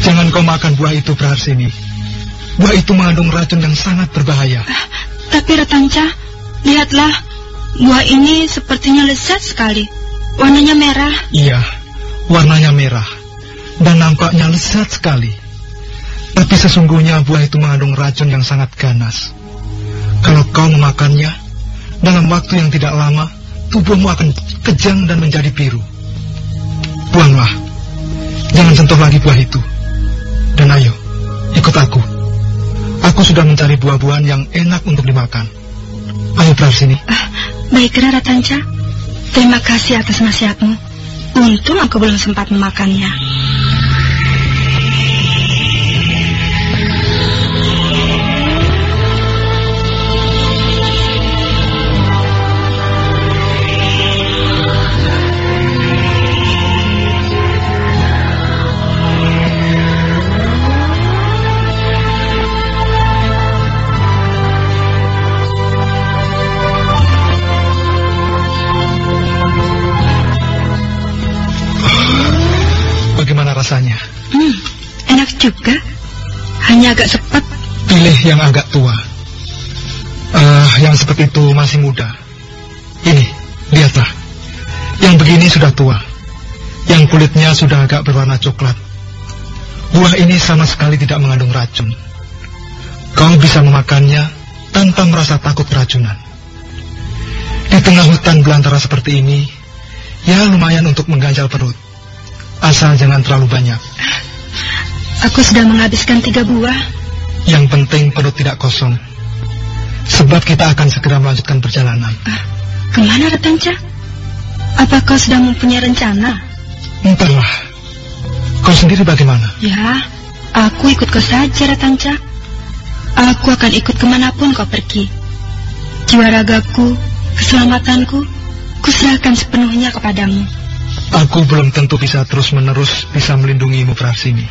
Jangan kau makan buah itu, Praharsini. Buah itu mengandung racun yang sangat berbahaya. Tapi Ratanca, lihatlah, buah ini sepertinya lezat sekali. Warnanya merah. Iya, warnanya merah dan nampaknya lezat sekali. Tapi sesungguhnya buah itu mengandung racun yang sangat ganas. Kalau kau memakannya, dalam waktu yang tidak lama, tubuhmu akan kejang dan menjadi biru. Buanglah. Jangan sentuh lagi buah itu. Dan ayo, ikut aku. Aku sudah mencari buah-buahan yang enak untuk dimakan. Ayo, sini. Ah, baiklah Ratanca. Terima kasih atas nasihatmu. Untung aku belum sempat memakannya. Rasanya? Hmm, enak juga. Hanya agak sepet. Pilih yang agak tua. Eh, yang seperti itu masih muda. Ini, lihatlah. Yang begini sudah tua. Yang kulitnya sudah agak berwarna coklat. Buah ini sama sekali tidak mengandung racun. Kau bisa memakannya tanpa merasa takut keracunan. Di tengah hutan belantara seperti ini, ya lumayan untuk mengganjal perut. Asal jangan terlalu banyak. Aku sudah menghabiskan tiga buah. Yang penting perut tidak kosong. Sebab kita akan segera melanjutkan perjalanan. Ah, ke mana Ratanca? Apa kau sudah mempunyai rencana? Entahlah. Kau sendiri bagaimana? Ya, aku ikut kau saja Ratanca. Aku akan ikut ke mana pun kau pergi. Jiwa ragaku, keselamatanku, kuserahkan sepenuhnya kepadamu. Aku belum tentu bisa terus-menerus bisa melindungimu, Prarsini.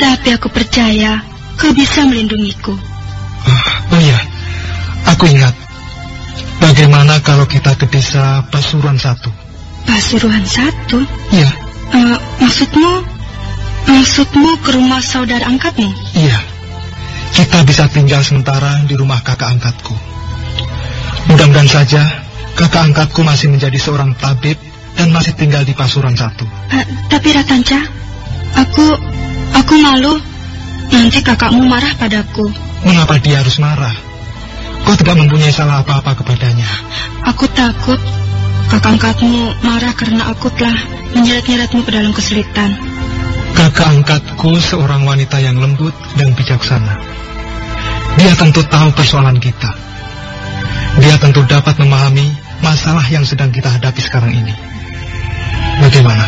Tapi aku percaya kau bisa melindungiku. Ah, oh iya, aku ingat. Bagaimana kalau kita ke desa Pasuruan satu? Pasuruan satu? Iya. Uh, maksudmu, maksudmu ke rumah saudara angkatmu? Iya. Kita bisa tinggal sementara di rumah kakak angkatku. Mudah-mudahan saja kakak angkatku masih menjadi seorang tabib dan masih tinggal di Pasuruan satu. Uh, tapi Ratanca, aku aku malu Nanti kakakmu marah padaku. Mengapa dia harus marah? Kau tidak mempunyai salah apa-apa kepadanya. Aku takut kakak angkatmu marah karena aku telah menyeret-nyeretmu ke dalam kesulitan. Kakak angkatku seorang wanita yang lembut dan bijaksana. Dia tentu tahu persoalan kita. Dia tentu dapat memahami masalah yang sedang kita hadapi sekarang ini. Bagaimana?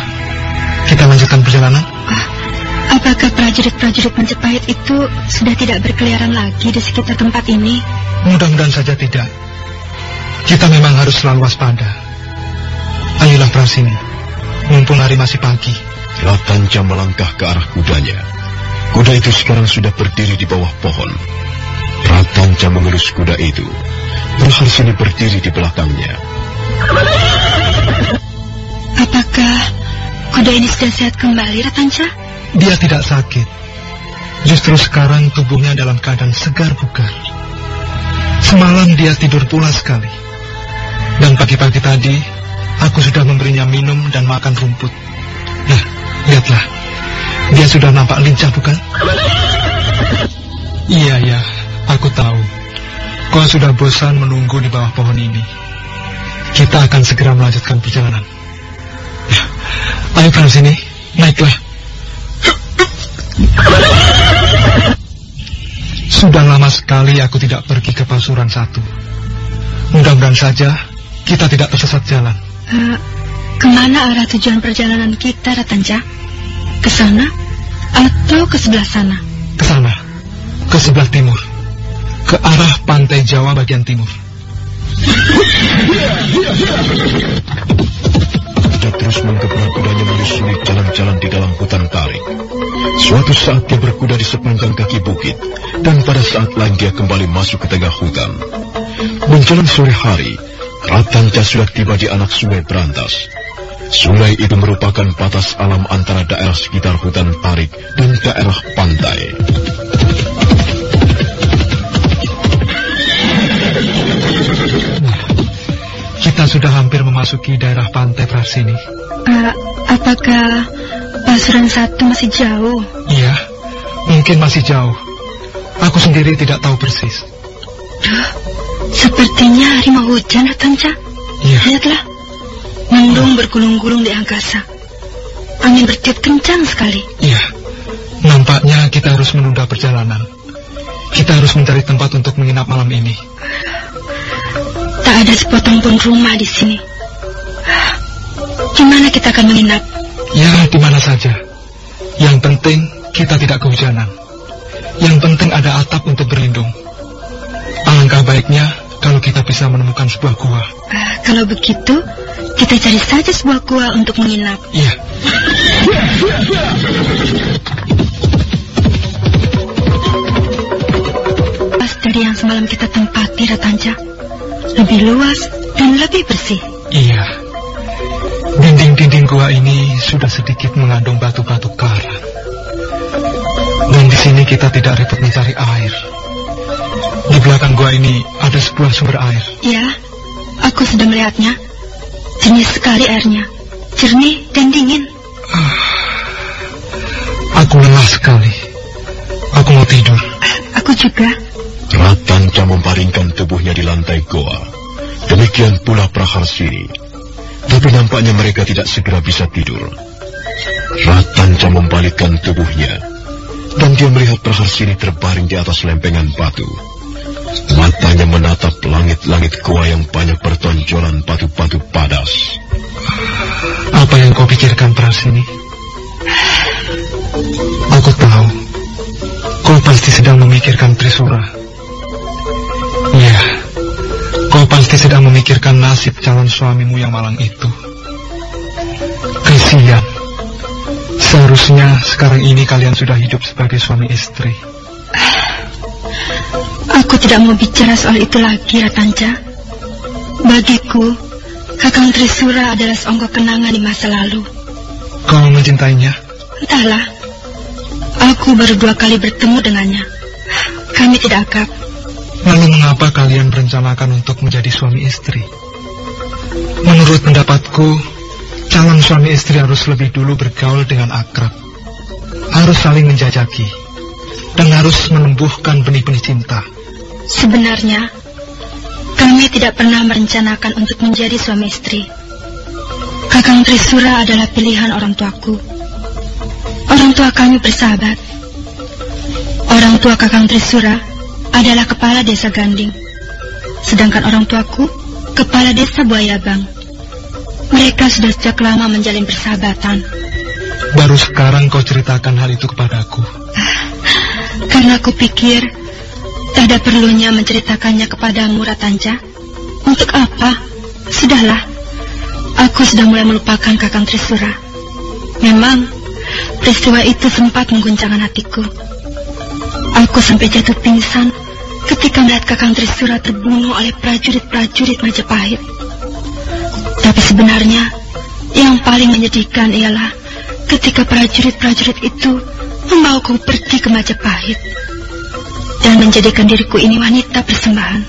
Kita lanjutkan perjalanan? Ah, apakah prajurit-prajurit Majapahit itu sudah tidak berkeliaran lagi di sekitar tempat ini? Mudah-mudahan saja tidak. Kita memang harus selalu waspada. Ayolah Prasini, mumpung hari masih pagi. Ratanca melangkah ke arah kudanya. Kuda itu sekarang sudah berdiri di bawah pohon. Ratanca mengelus kuda itu. Praharsini berdiri di belakangnya. Apakah kuda ini sudah sehat kembali, Ratanca? Dia tidak sakit. Justru sekarang tubuhnya dalam keadaan segar bugar. Semalam dia tidur pula sekali. Dan pagi-pagi tadi, aku sudah memberinya minum dan makan rumput. Nah, lihatlah. Dia sudah nampak lincah, bukan? Iya, ya. Aku tahu. Kau sudah bosan menunggu di bawah pohon ini. Kita akan segera melanjutkan perjalanan. Ayo, sini. Naiklah. Sudah lama sekali aku tidak pergi ke Pasuruan satu. Mudah-mudahan saja kita tidak tersesat jalan. Uh, ke mana arah tujuan perjalanan kita, Ratanca? Ke sana atau ke sebelah sana? Ke sana, ke sebelah timur, ke arah pantai Jawa bagian timur. Dia terus menggebrak kudanya menyusuri jalan-jalan di dalam hutan tarik. Suatu saat dia berkuda di sepanjang kaki bukit, dan pada saat lain dia kembali masuk ke tengah hutan. Menjelang sore hari, Ratanca sudah tiba di anak sungai Berantas. Sungai itu merupakan batas alam antara daerah sekitar hutan tarik dan daerah pantai. Kita sudah hampir memasuki daerah pantai Prasini. Uh, apakah Pasuran satu masih jauh? Iya, mungkin masih jauh. Aku sendiri tidak tahu persis. Duh, sepertinya hari mau hujan, Ratanca. Iya. Lihatlah, mendung bergulung-gulung di angkasa. Angin bertiup kencang sekali. Iya, nampaknya kita harus menunda perjalanan. Kita harus mencari tempat untuk menginap malam ini. Tak ada sepotong pun rumah di sini. Di mana kita akan menginap? Ya, di mana saja. Yang penting kita tidak kehujanan. Yang penting ada atap untuk berlindung. Alangkah baiknya kalau kita bisa menemukan sebuah gua. Uh, kalau begitu, kita cari saja sebuah gua untuk menginap. Iya. Pas dari yang semalam kita tempati, Ratanca. Lebih luas dan lebih bersih. Iya. Dinding-dinding gua ini sudah sedikit mengandung batu-batu karang. Dan di sini kita tidak repot mencari air. Di belakang gua ini ada sebuah sumber air. Ya, aku sudah melihatnya. Jernih sekali airnya. Jernih dan dingin. Ah, aku lelah sekali. Aku mau tidur. Aku juga. Ratanca memparingkan tubuhnya di lantai goa. Demikian pula Praharsini. Tapi nampaknya mereka tidak segera bisa tidur. Ratanca membalikkan tubuhnya, dan dia melihat Praharsini terbaring di atas lempengan batu. Matanya menatap langit-langit goa yang banyak bertonjolan batu-batu padas. Apa yang kau pikirkan, Praharsini? Aku tahu, kau pasti sedang memikirkan Trisura. Kau pasti sedang memikirkan nasib calon suamimu yang malang itu. Kesian. Seharusnya sekarang ini kalian sudah hidup sebagai suami istri. Aku tidak mau bicara soal itu lagi, Ratanca. Bagiku, Kakang Trisura adalah seonggok kenangan di masa lalu. Kau mencintainya? Entahlah. Aku baru dua kali bertemu dengannya. Kami tidak akrab. Lalu mengapa kalian merencanakan untuk menjadi suami istri? Menurut pendapatku, calon suami istri harus lebih dulu bergaul dengan akrab. Harus saling menjajaki. dan harus menumbuhkan benih-benih cinta. Sebenarnya, kami tidak pernah merencanakan untuk menjadi suami istri. Kakang Trisura adalah pilihan orang tuaku. Orang tua kami bersahabat. Orang tua Kakang Trisura adalah kepala desa Ganding. Sedangkan orang tuaku, kepala desa Buayabang. Mereka sudah sejak lama menjalin persahabatan. Baru sekarang kau ceritakan hal itu kepadaku. Karena aku pikir tak ada perlunya menceritakannya kepadamu, Ratanja. Untuk apa? Sudahlah. Aku sudah mulai melupakan Kakang Trisura. Memang, peristiwa itu sempat mengguncangkan hatiku. Aku sampai jatuh pingsan ketika melihat Kakang Trisura terbunuh oleh prajurit-prajurit Majapahit. Tapi sebenarnya, yang paling menyedihkan ialah ketika prajurit-prajurit itu membawaku pergi ke Majapahit dan menjadikan diriku ini wanita persembahan.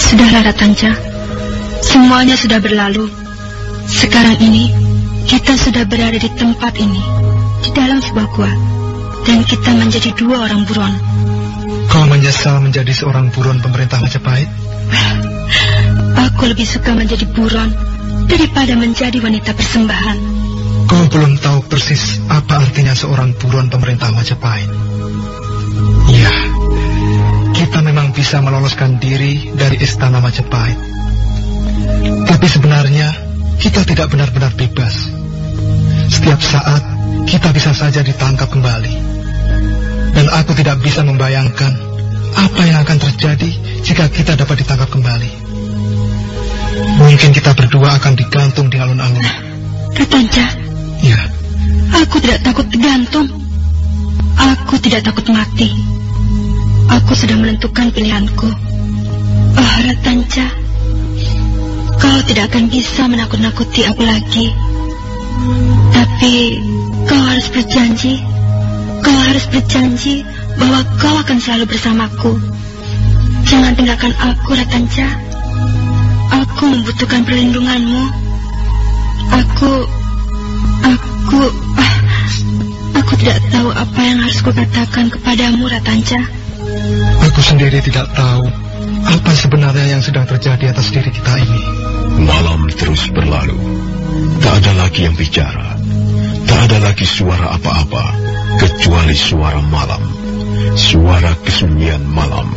Sudahlah Ratanja, semuanya sudah berlalu. Sekarang ini kita sudah berada di tempat ini, di dalam sebuah gua, dan kita menjadi dua orang buron. Kau menyesal menjadi seorang buron pemerintah Majapahit? Aku lebih suka menjadi buron daripada menjadi wanita persembahan. Kau belum tahu persis apa artinya seorang buron pemerintah Majapahit. Ya, kita memang bisa meloloskan diri dari istana Majapahit. Tapi sebenarnya kita tidak benar-benar bebas. Setiap saat kita bisa saja ditangkap kembali. Dan aku tidak bisa membayangkan apa yang akan terjadi jika kita dapat ditangkap kembali. Mungkin kita berdua akan digantung di alun-alun. Katanja, Ya, aku tidak takut digantung. Aku tidak takut mati. Aku sudah menentukan pilihanku. Oh, Ratanja, kau tidak akan bisa menakut-nakuti aku lagi. Tapi kau harus berjanji. Kau harus berjanji bahwa kau akan selalu bersamaku. Jangan tinggalkan aku, Ratanja. Aku membutuhkan perlindunganmu. Aku, aku, ah, aku tidak tahu apa yang harus kukatakan kepadamu, Ratanja. aku sendiri tidak tahu apa sebenarnya yang sedang terjadi atas diri kita ini. Malam terus berlalu. Tak ada lagi yang bicara. Tak ada lagi suara apa-apa. Kecuali suara malam. Suara kesunyian malam.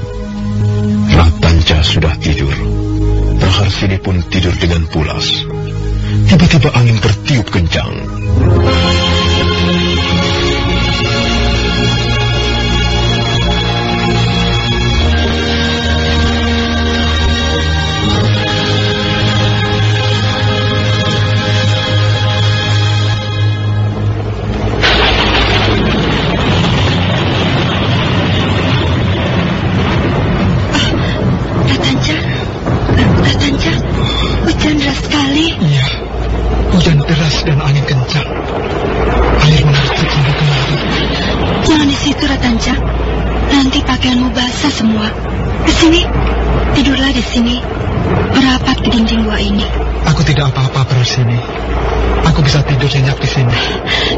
Ratanca sudah tidur. Praharsini pun tidur dengan pulas. Tiba-tiba angin bertiup kencang. Sini. Merapat ke dinding gua ini. Aku tidak apa-apa sini. Aku bisa tidur nyenyak di sini.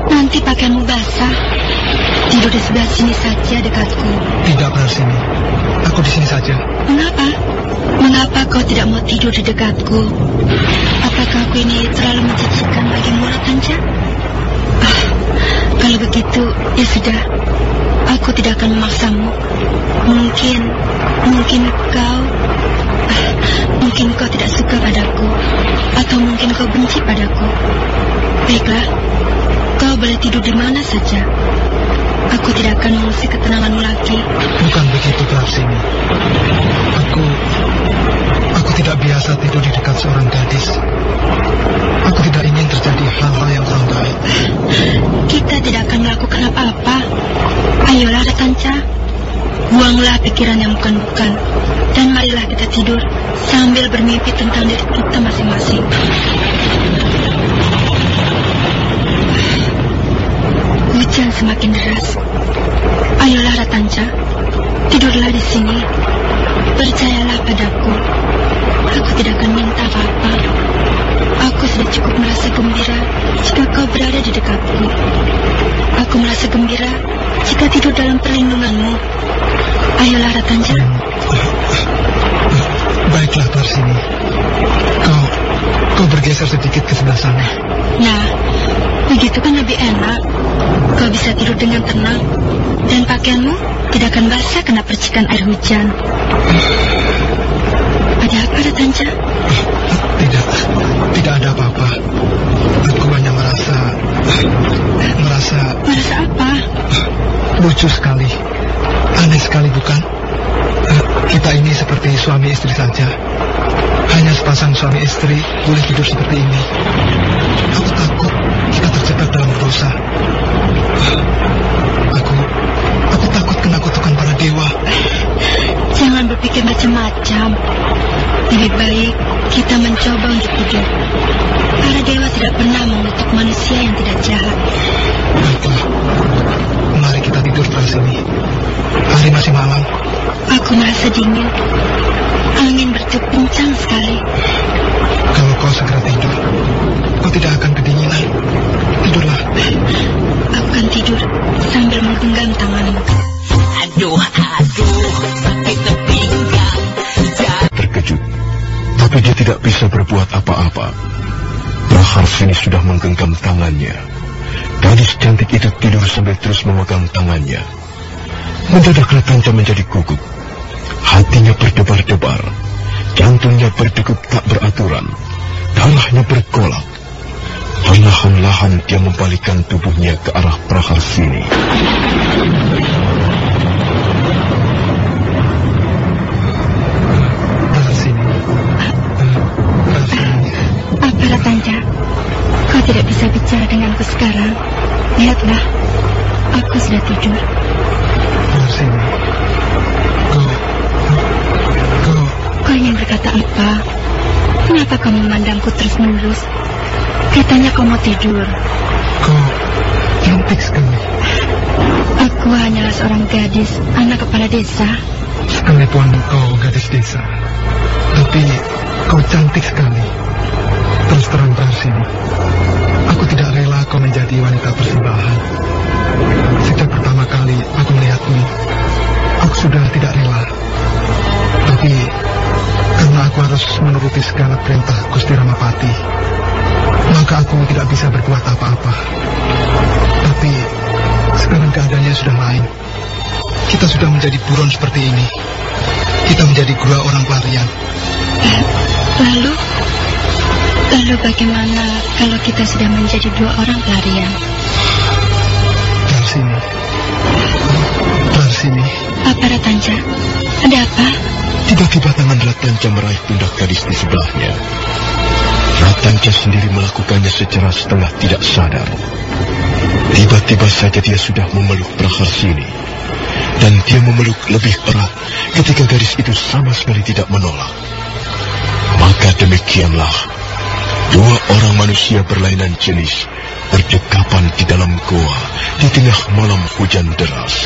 Nanti pakaianmu basah. Tidur di sebelah sini saja dekatku. Tidak sini. Aku di sini saja. Mengapa? Mengapa kau tidak mau tidur di dekatku? Apakah aku ini terlalu menjijikkan bagimu, Ratanja? Ah, kalau begitu, ya sudah. Aku tidak akan memaksamu. Mungkin, mungkin kau, mungkin kau tidak suka padaku, atau mungkin kau benci padaku. Baiklah, kau boleh tidur di mana saja. Aku tidak akan mengusik ketenanganmu lagi. Bukan begitu, Prasini. Aku... Aku tidak biasa tidur di dekat seorang gadis. Aku tidak ingin terjadi hal-hal yang kurang baik. Kita tidak akan melakukan apa-apa. Ayolah, Ratanca. Buanglah pikiran yang bukan-bukan. Dan marilah kita tidur sambil bermimpi tentang diri kita masing-masing. Hujan semakin deras. Ayolah, Ratanca. Tidurlah di sini. Percayalah padaku. Aku tidak akan minta apa-apa. Aku sudah cukup merasa gembira jika kau berada di dekatku. Aku merasa gembira jika tidur dalam perlindunganmu. Ayolah, Ratanja. Baiklah, Tarsini. Kau, kau bergeser sedikit ke sebelah sana. Nah, begitu kan lebih enak. Kau bisa tidur dengan tenang. Dan pakaianmu tidak akan basah kena percikan air hujan. Ada apa, Ratanja? Tidak, tidak ada apa-apa. Aku hanya merasa, merasa Merasa apa? lucu sekali. Aneh sekali, bukan? Eh, Kita ini seperti suami istri saja. Hanya sepasang suami istri boleh tidur seperti ini. Aku takut kita terjebak dalam dosa. Aku, aku takut kena kutukan para dewa. Jangan berpikir macam-macam. Lebih baik kita mencoba untuk tidur. Para dewa tidak pernah mengutuk manusia yang tidak jahat. Baiklah, mari kita tidur di sini. Hari masih malam. Aku merasa dingin. Angin bertiup kencang sekali. Kalau kau segera tidur, kau tidak akan kedinginan. Tidurlah. Aku akan tidur sambil menggenggam tanganmu. Aduh, aduh, sakit pinggang. Terkejut, tapi dia tidak bisa berbuat apa-apa. Praharsini sudah menggenggam tangannya. Gadis cantik itu tidur sambil terus memegang tangannya. Mendadak Ratanja menjadi gugup. Hatinya berdebar-debar. Jantungnya berdegup tak beraturan. Darahnya bergolak. Perlahan-lahan dia membalikkan tubuhnya ke arah Tarsini. Apa Ratanja? Kau tidak bisa bicara denganku sekarang. Lihatlah, aku sudah tidur. Tarsini. Kau, kau, Kau ingin berkata apa? Kenapa kau memandangku terus-menerus? Katanya kau mau tidur. kau cantik sekali. Aku hanyalah seorang gadis, anak kepala desa. Sekalipun kau gadis desa. Tapi kau cantik sekali. Terus terang Tarsini. Aku tidak rela kau menjadi wanita persembahan. Sejak pertama kali aku melihatmu, aku sudah tidak rela. Tapi karena aku harus menuruti segala perintah Gusti Ramapati, maka aku tidak bisa berbuat apa-apa. Tapi sekarang keadaannya sudah lain. Kita sudah menjadi buron seperti ini. Kita menjadi gua orang pelarian. Lalu, lalu bagaimana kalau kita sudah menjadi dua orang pelarian? Tarsini. Tarsini. Apa Ratanja? Ada apa? Tiba-tiba tangan Ratanja meraih pundak gadis di sebelahnya. Ratanja sendiri melakukannya secara setengah tidak sadar. Tiba-tiba saja dia sudah memeluk Praharsini. Dan dia memeluk lebih erat ketika gadis itu sama sekali tidak menolak. Maka demikianlah, dua orang manusia berlainan jenis berdekapan di dalam goa di tengah malam hujan deras.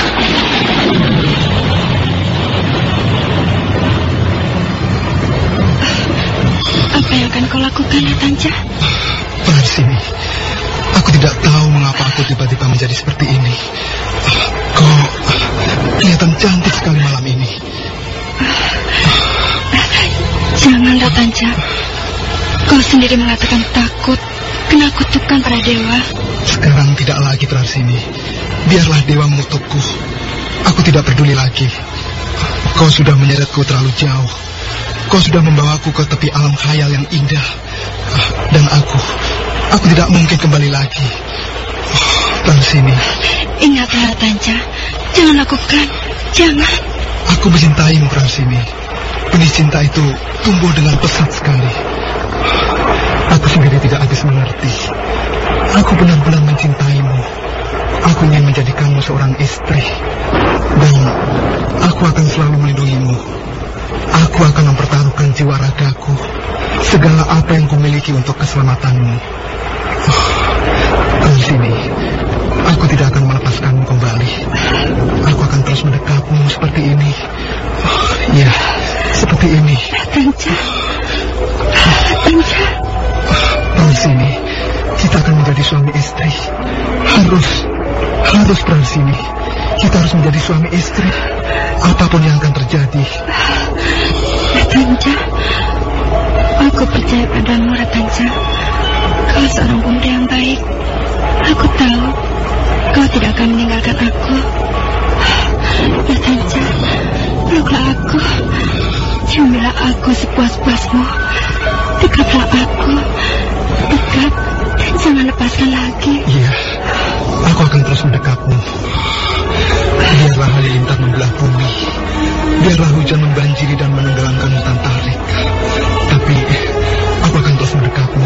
Apa yang akan kau lakukan, Ratanja? Tarsini. Aku tidak tahu mengapa aku tiba-tiba menjadi seperti ini. Kau kelihatan cantik sekali malam ini. Jangan, Ratanja. Kau sendiri mengatakan takut kena kutukan para dewa. Sekarang tidak lagi Tarsini. Biarlah dewa mengutukku. Aku tidak peduli lagi. Kau sudah menyeretku terlalu jauh. Kau sudah membawaku ke tepi alam khayal yang indah. Ah, Dan aku, aku tidak mungkin kembali lagi. Oh, Tarsini, Ingatlah, Ratanja. Jangan lakukan. Jangan. aku mencintaimu Tarsini. Benih cinta itu tumbuh dengan pesat sekali. Aku sendiri tidak habis mengerti. Aku benar-benar mencintaimu. Aku ingin menjadikanmu seorang istri. Dan aku akan selalu melindungimu. Aku akan mempertaruhkan jiwa ragaku. Segala apa yang kumiliki untuk keselamatanmu. Oh, sini, aku tidak akan melepaskanmu kembali. Aku akan terus mendekapmu seperti ini. Oh, ya, seperti ini. Ratanja. Dari sini, kita akan menjadi suami istri. Harus, harus dari sini. Kita harus menjadi suami istri. Apa pun yang akan terjadi. Ratanja, aku percaya padamu, Ratanja. Kau seorang pemuda yang baik. Aku tahu kau tidak akan meninggalkan aku. Ratanja, peluklah aku. Ciumilah aku sepuas-puasmu. Dekatlah aku. Dekat dan jangan lepaskan lagi. Iya, aku akan terus mendekatmu. Biarlah halilintar membelah bumi. Biarlah hujan membanjiri dan menenggelamkan hutan tarik. Tapi aku akan terus mendekatmu.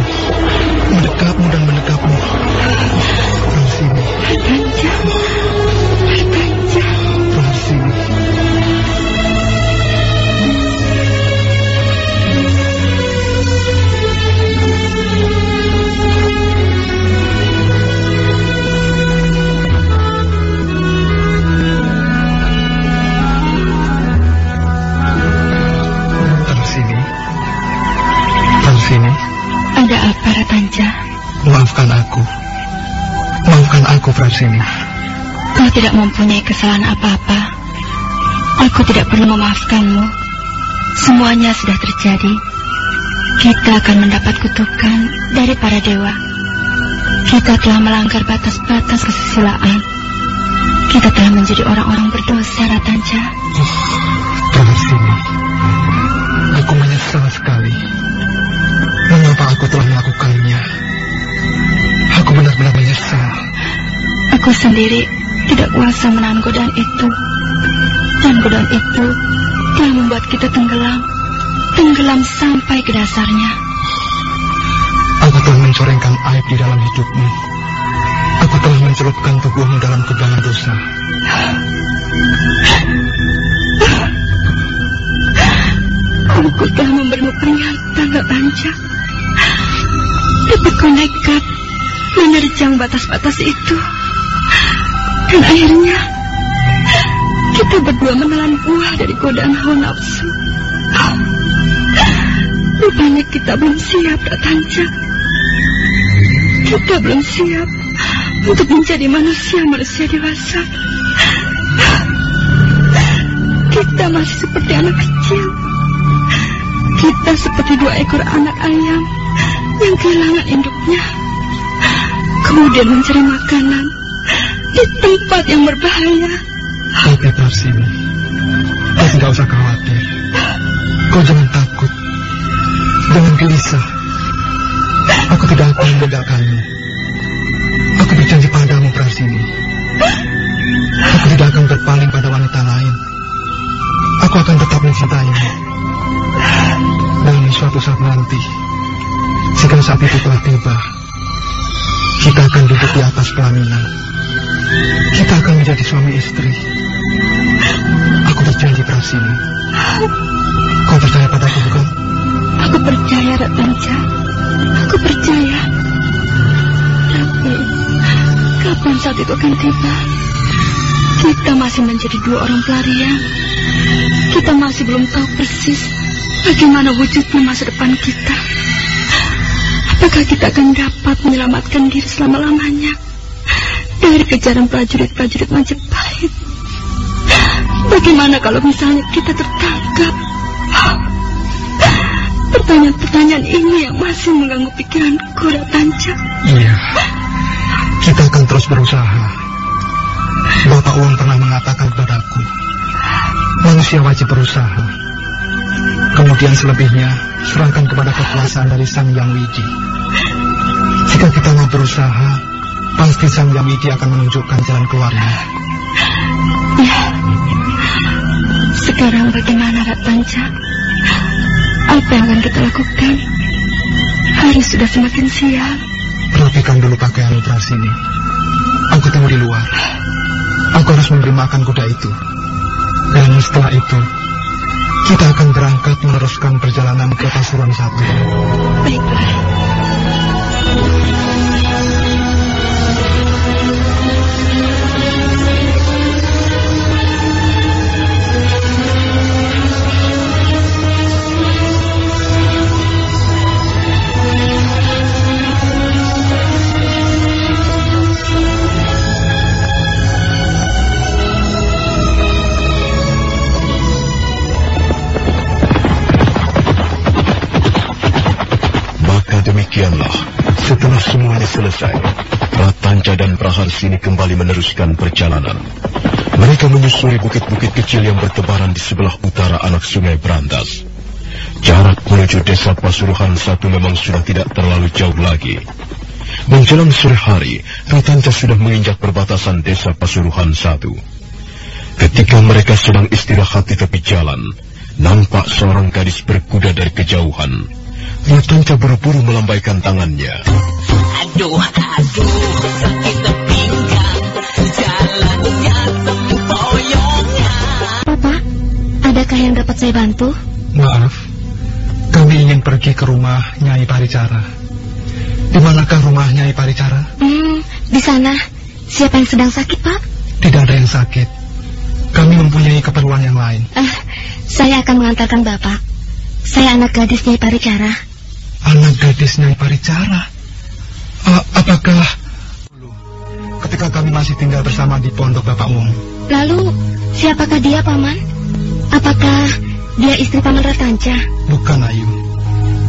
Mendekatmu dan mendekatmu. Dari sini, Aku, Prasini. Kau tidak mempunyai kesalahan apa-apa. Aku tidak perlu memaafkanmu. Semuanya sudah terjadi. Kita akan mendapat kutukan dari para dewa. Kita telah melanggar batas-batas kesusilaan. Kita telah menjadi orang-orang berdosa, Ratanja. Prasini. Aku menyesal sekali. Mengapa aku telah melakukannya? Aku benar-benar menyesal. Aku sendiri tidak kuasa menahan godaan itu. Dan godaan itu telah membuat kita tenggelam. Tenggelam sampai ke dasarnya. Aku telah mencorengkan aib di dalam hidupmu. Aku telah mencelupkan tubuhmu dalam kubangan dosa. Aku telah memberimu peringatan, Ratanja. Tapi kau nekat menerjang batas-batas itu. Dan akhirnya kita berdua menelan buah dari godaan hawa nafsu. Rupanya kita belum siap, Ratanja. Kita belum siap untuk menjadi manusia-manusia dewasa. Kita masih seperti anak kecil. Kita seperti dua ekor anak ayam yang kehilangan induknya. Kemudian mencari makanan di tempat yang berbahaya. Oke, Prasini. Kau tidak usah khawatir. Kau jangan takut. Jangan gelisah. Aku tidak akan meninggalkanmu. Aku berjanji padamu, Prasini. Aku tidak akan berpaling pada wanita lain. Aku akan tetap mencintaimu. Dan suatu saat nanti, jika saat itu telah tiba, kita akan duduk di atas pelaminan. Kita akan menjadi suami istri. Aku berjanji, Prasini. Kau percaya padaku, bukan? Aku percaya, Ratanja. Aku percaya. Tapi, kapan saat itu akan tiba? Kita masih menjadi dua orang pelarian. Kita masih belum tahu persis bagaimana wujudnya masa depan kita. Apakah kita akan dapat menyelamatkan diri selama-lamanya dari kejaran prajurit-prajurit Majapahit? Bagaimana kalau misalnya kita tertangkap? Pertanyaan-pertanyaan ini yang masih mengganggu pikiranku, Ratanja. Iya. Kita akan terus berusaha. Bapak Uang pernah mengatakan kepadaku, manusia wajib berusaha. Kemudian selebihnya, serahkan kepada kekuasaan dari Sang Yang Widi. Jika kita mau berusaha, pasti Sang Yang Widi akan menunjukkan jalan keluarnya. Ya. Sekarang bagaimana, Ratanja? Apa yang akan kita lakukan? Hari sudah semakin siang. Rapikan dulu pakaian operasi ini. Aku tunggu di luar. Aku harus memberi makan kuda itu. Dan setelah itu, kita akan berangkat meneruskan perjalanan ke Pasuruan satu. Baiklah. Praharsini kembali meneruskan perjalanan. Mereka menyusuri bukit-bukit kecil yang bertebaran di sebelah utara anak sungai Berantas. Jarak menuju desa Pasuruhan satu memang sudah tidak terlalu jauh lagi. Menjelang sore hari, Ratanca sudah menginjak perbatasan desa Pasuruhan satu. Ketika mereka sedang istirahat di tepi jalan, nampak seorang gadis berkuda dari kejauhan. Ratanca buru-buru melambaikan tangannya. Aduh, aduh, Papa, adakah yang dapat saya bantu? Maaf, kami ingin pergi ke rumah Nyai Paricara. Di manakah rumah Nyai Paricara? Hmm, di sana. Siapa yang sedang sakit, Pak? Tidak ada yang sakit. Kami mempunyai keperluan yang lain. Ah, saya akan mengantarkan Bapak. Saya anak gadis Nyai Paricara. Anak gadis Nyai Paricara? A- apakah... Ketika kami masih tinggal bersama di pondok Bapak Wong, Lalu, siapakah dia, Paman? Apakah dia istri Paman Ratanca? bukan Ayu.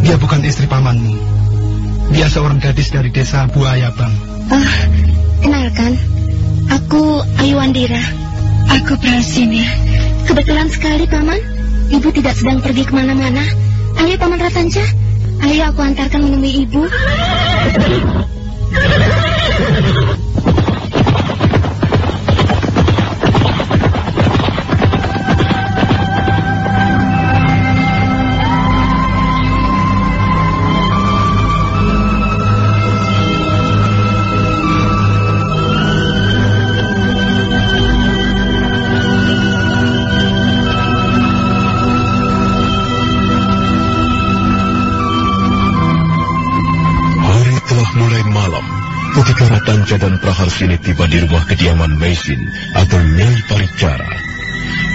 Dia bukan istri pamanmu. Dia seorang gadis dari desa Buaya Bang. Ah, kenalkan. Aku Ayu Wandira. Aku Prasini. Kebetulan sekali, Paman. Ibu tidak sedang pergi ke mana-mana. Ayo, Paman Ratanca. Ayo aku antarkan menemui ibu. Ratanca dan Praharsini tiba di rumah kediaman Maisin atau Nyai Paricara.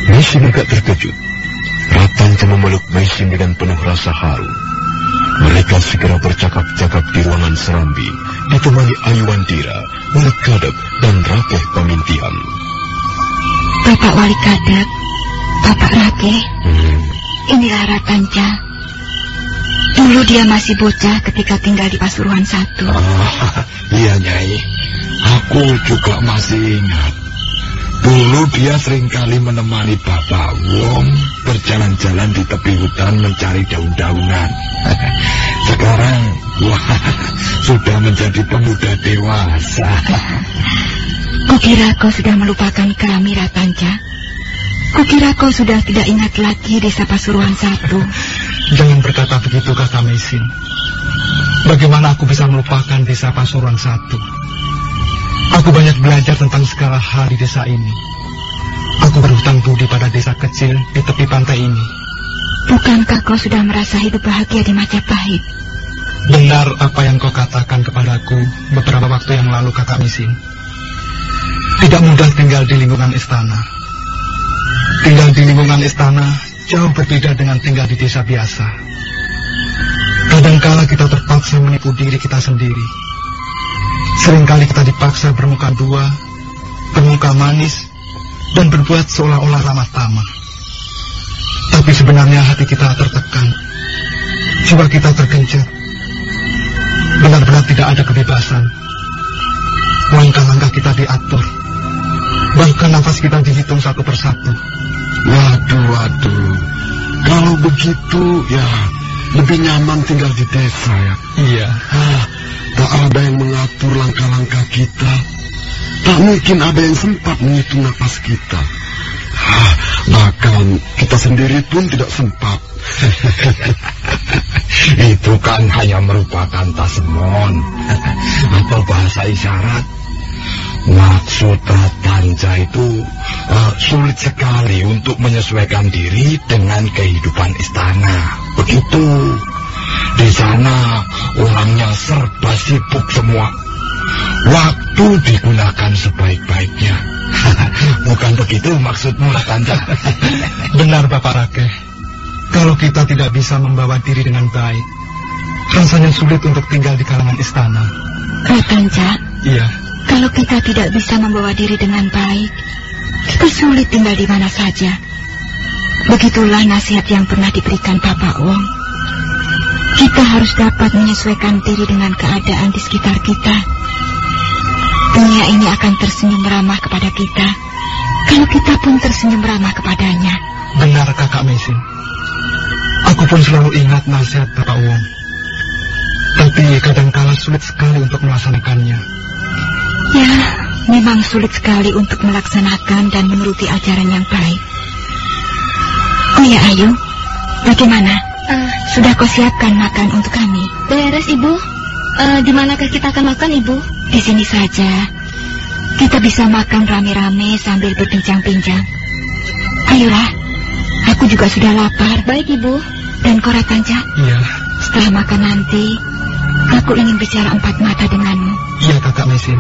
Maisin agak terkejut. Ratanca memeluk Maisin dengan penuh rasa haru. Mereka segera bercakap-cakap di ruangan serambi, ditemani Ayu Wandira, Wali Kadep, dan Rakeh Pamintihan. Bapak Wali Kadep, Bapak Rake, Hmm, inilah Ratanca. Dulu dia masih bocah ketika tinggal di Pasuruan satu. Ah, iya Nyai. Aku juga masih ingat. Dulu dia sering kali menemani Bapak Wong berjalan-jalan di tepi hutan mencari daun-daunan. Sekarang, wah, sudah menjadi pemuda dewasa. Kukira kau sudah melupakan kami, Ratanca. Kukira kau sudah tidak ingat lagi desa Pasuruan satu. Jangan berkata begitu, kata Mesin. Bagaimana aku bisa melupakan desa Pasuruan satu? Aku banyak belajar tentang segala hal di desa ini. Aku berhutang budi pada desa kecil di tepi pantai ini. Bukankah kau sudah merasa hidup bahagia di Majapahit? Benar apa yang kau katakan kepadaku beberapa waktu yang lalu, kakak Mesin. Tidak mudah tinggal di lingkungan istana. Tinggal di lingkungan istana jauh berbeda dengan tinggal di desa biasa. Kadangkala kita terpaksa menipu diri kita sendiri. Seringkali kita dipaksa bermuka dua, bermuka manis, dan berbuat seolah-olah ramah tamah. Tapi sebenarnya hati kita tertekan, jiwa kita tergencet. Benar-benar tidak ada kebebasan. Langkah-langkah kita diatur. Bahkan nafas kita dihitung satu persatu. Waduh, waduh. Kalau begitu, ya lebih nyaman tinggal di desa ya. Iya. Ah, tak ada yang mengatur langkah-langkah kita. Tak mungkin ada yang sempat menghitung napas kita. Ah, bahkan kita sendiri pun tidak sempat. Itu kan hanya merupakan tasemon atau bahasa isyarat. Maksud Ratanca itu eh, sulit sekali untuk menyesuaikan diri dengan kehidupan istana. Begitu. Di sana orangnya serba sibuk semua. Waktu digunakan sebaik-baiknya. Bukan begitu maksudmu, Ratanca? Benar Bapak Rakeh. Kalau kita tidak bisa membawa diri dengan baik, rasanya sulit untuk tinggal di kalangan istana. Ratanca, Iya. kalau kita tidak bisa membawa diri dengan baik, kita sulit tinggal di mana saja. Begitulah nasihat yang pernah diberikan Bapak Wong. Kita harus dapat menyesuaikan diri dengan keadaan di sekitar kita. Dunia ini akan tersenyum ramah kepada kita kalau kita pun tersenyum ramah kepadanya. Benar kakak Mesin. Aku pun selalu ingat nasihat Bapak Wong. Tapi kadangkala sulit sekali untuk melaksanakannya. Ya, memang sulit sekali untuk melaksanakan dan menuruti ajaran yang baik. Oh ya Ayu, bagaimana? Eh, Sudah kau siapkan makan untuk kami? beres Ibu. Eh, di manakah kita akan makan Ibu? Di sini saja. Kita bisa makan rame-rame sambil berbincang-bincang. Ayolah, aku juga sudah lapar. Baik Ibu. Dan kau Ratanja, Iya, setelah makan nanti, aku ingin bicara empat mata denganmu. iya kakak Mesin.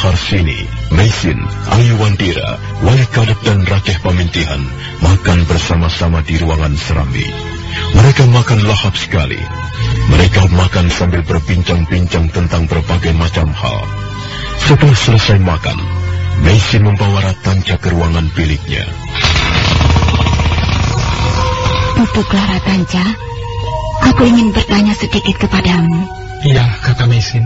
Praharsini, Mesin, Ayuwandira, Wali Kadep dan Rakeh Pemintihan makan bersama-sama di ruangan Serambi. Mereka makan lahap sekali. Mereka makan sambil berbincang-bincang tentang berbagai macam hal. Setelah selesai makan, Mesin membawa Ratanja ke ruangan biliknya. Duduklah Ratanja. Aku ingin bertanya sedikit kepadamu. Iya kakak Mesin.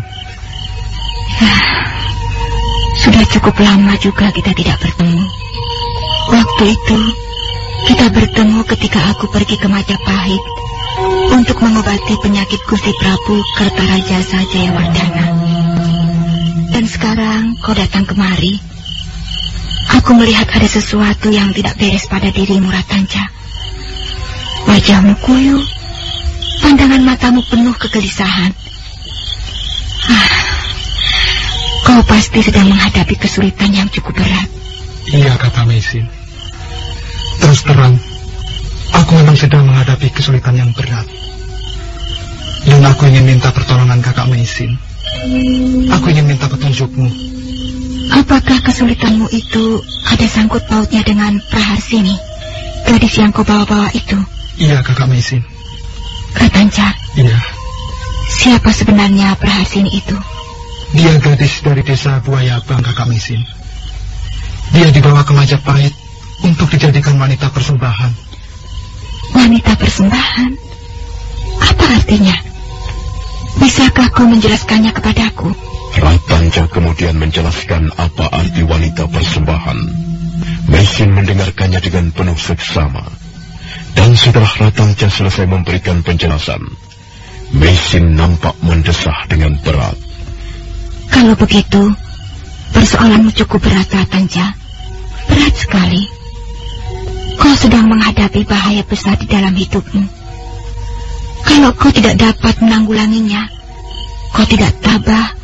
Sudah cukup lama juga kita tidak bertemu. Waktu itu, kita bertemu ketika aku pergi ke Majapahit untuk mengobati penyakit Gusti Prabu Kertaraja Jayawardana. Dan sekarang kau datang kemari. Aku melihat ada sesuatu yang tidak beres pada dirimu, Ratanja. Wajahmu kuyu, pandangan matamu penuh kegelisahan. Ah, Kau pasti sedang menghadapi kesulitan yang cukup berat. Iya kakak Mesin. Terus terang, aku memang sedang menghadapi kesulitan yang berat. Dan aku ingin minta pertolongan kakak Mesin. Aku ingin minta petunjukmu. Apakah kesulitanmu itu ada sangkut pautnya dengan Praharsini, gadis yang kau bawa-bawa itu? Iya kakak Mesin. Ratanca, Iya, siapa sebenarnya Praharsini itu? Dia gadis dari desa Buaya Bang kakak Mesin. Dia dibawa ke Majapahit untuk dijadikan wanita persembahan. Wanita persembahan? Apa artinya? Bisakah kau menjelaskannya kepadaku? Ratanja kemudian menjelaskan apa arti wanita persembahan. Mesin mendengarkannya dengan penuh seksama. Dan setelah Ratanja selesai memberikan penjelasan, Mesin nampak mendesah dengan berat. Kalau begitu, persoalanmu cukup berat, Ratanja. Berat sekali. Kau sedang menghadapi bahaya besar di dalam hidupmu. Kalau kau tidak dapat menanggulanginya, kau tidak tabah,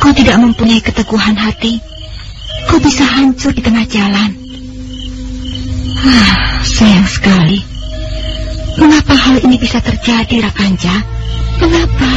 kau tidak mempunyai keteguhan hati, kau bisa hancur di tengah jalan. Ah, sayang sekali. Mengapa hal ini bisa terjadi, Rakanja? Mengapa?